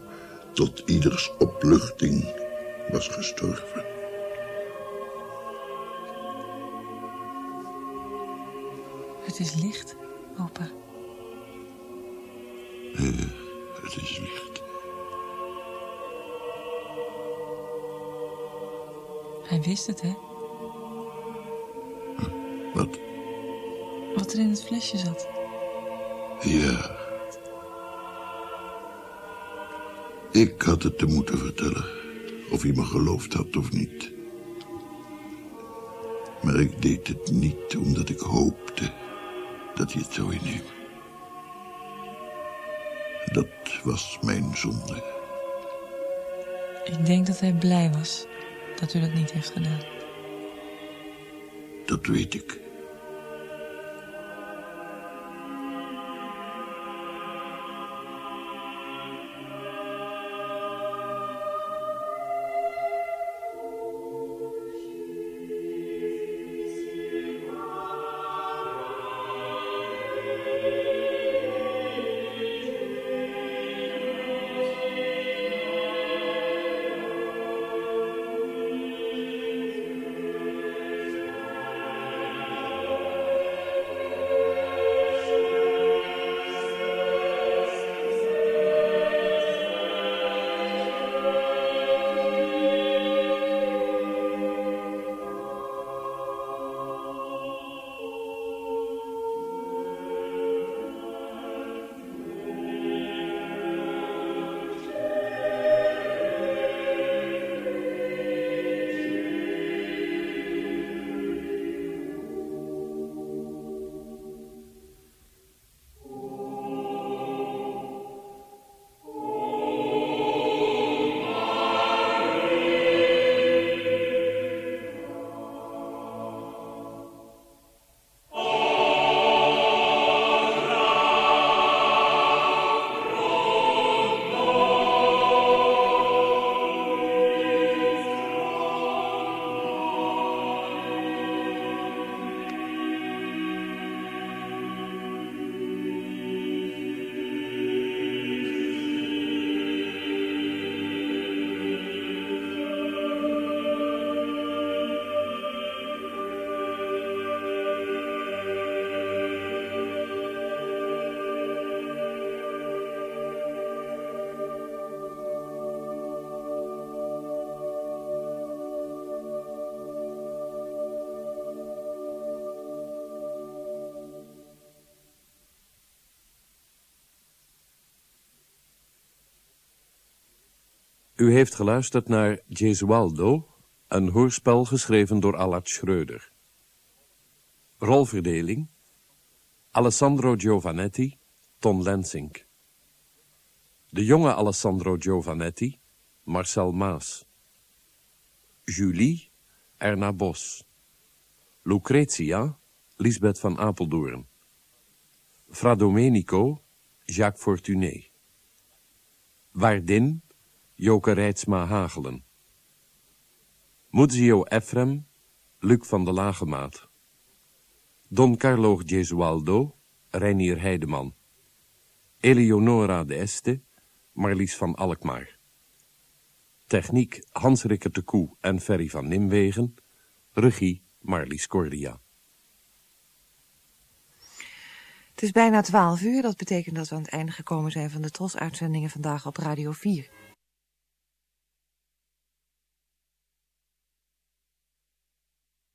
tot ieders opluchting was gestorven. Het is licht, opa. Eh, het is licht. Hij wist het, hè? Wat? Wat er in het flesje zat. Ja. Ik had het te moeten vertellen. Of hij me geloofd had of niet. Maar ik deed het niet omdat ik hoopte dat hij het zou innemen. Dat was mijn zonde. Ik denk dat hij blij was dat u dat niet heeft gedaan. Dat weet ik. U heeft geluisterd naar Gesualdo, een hoorspel geschreven door Allard Schreuder. Rolverdeling Alessandro Giovanetti, Ton Lensink. De jonge Alessandro Giovanetti, Marcel Maas. Julie, Erna Bos. Lucretia, Lisbeth van Apeldoorn. Fra Domenico, Jacques Fortuné. Waardin, Joke Rijtsma Hagelen. Muzio Efrem, Luc van de Lagemaat. Don Carlo Gesualdo, Reinier Heideman. Eleonora de Este, Marlies van Alkmaar. Techniek Hans Rikker de Koe en Ferry van Nimwegen. Regie Marlies Cordia. Het is bijna twaalf uur. Dat betekent dat we aan het einde gekomen zijn van de TROS-uitzendingen vandaag op Radio 4.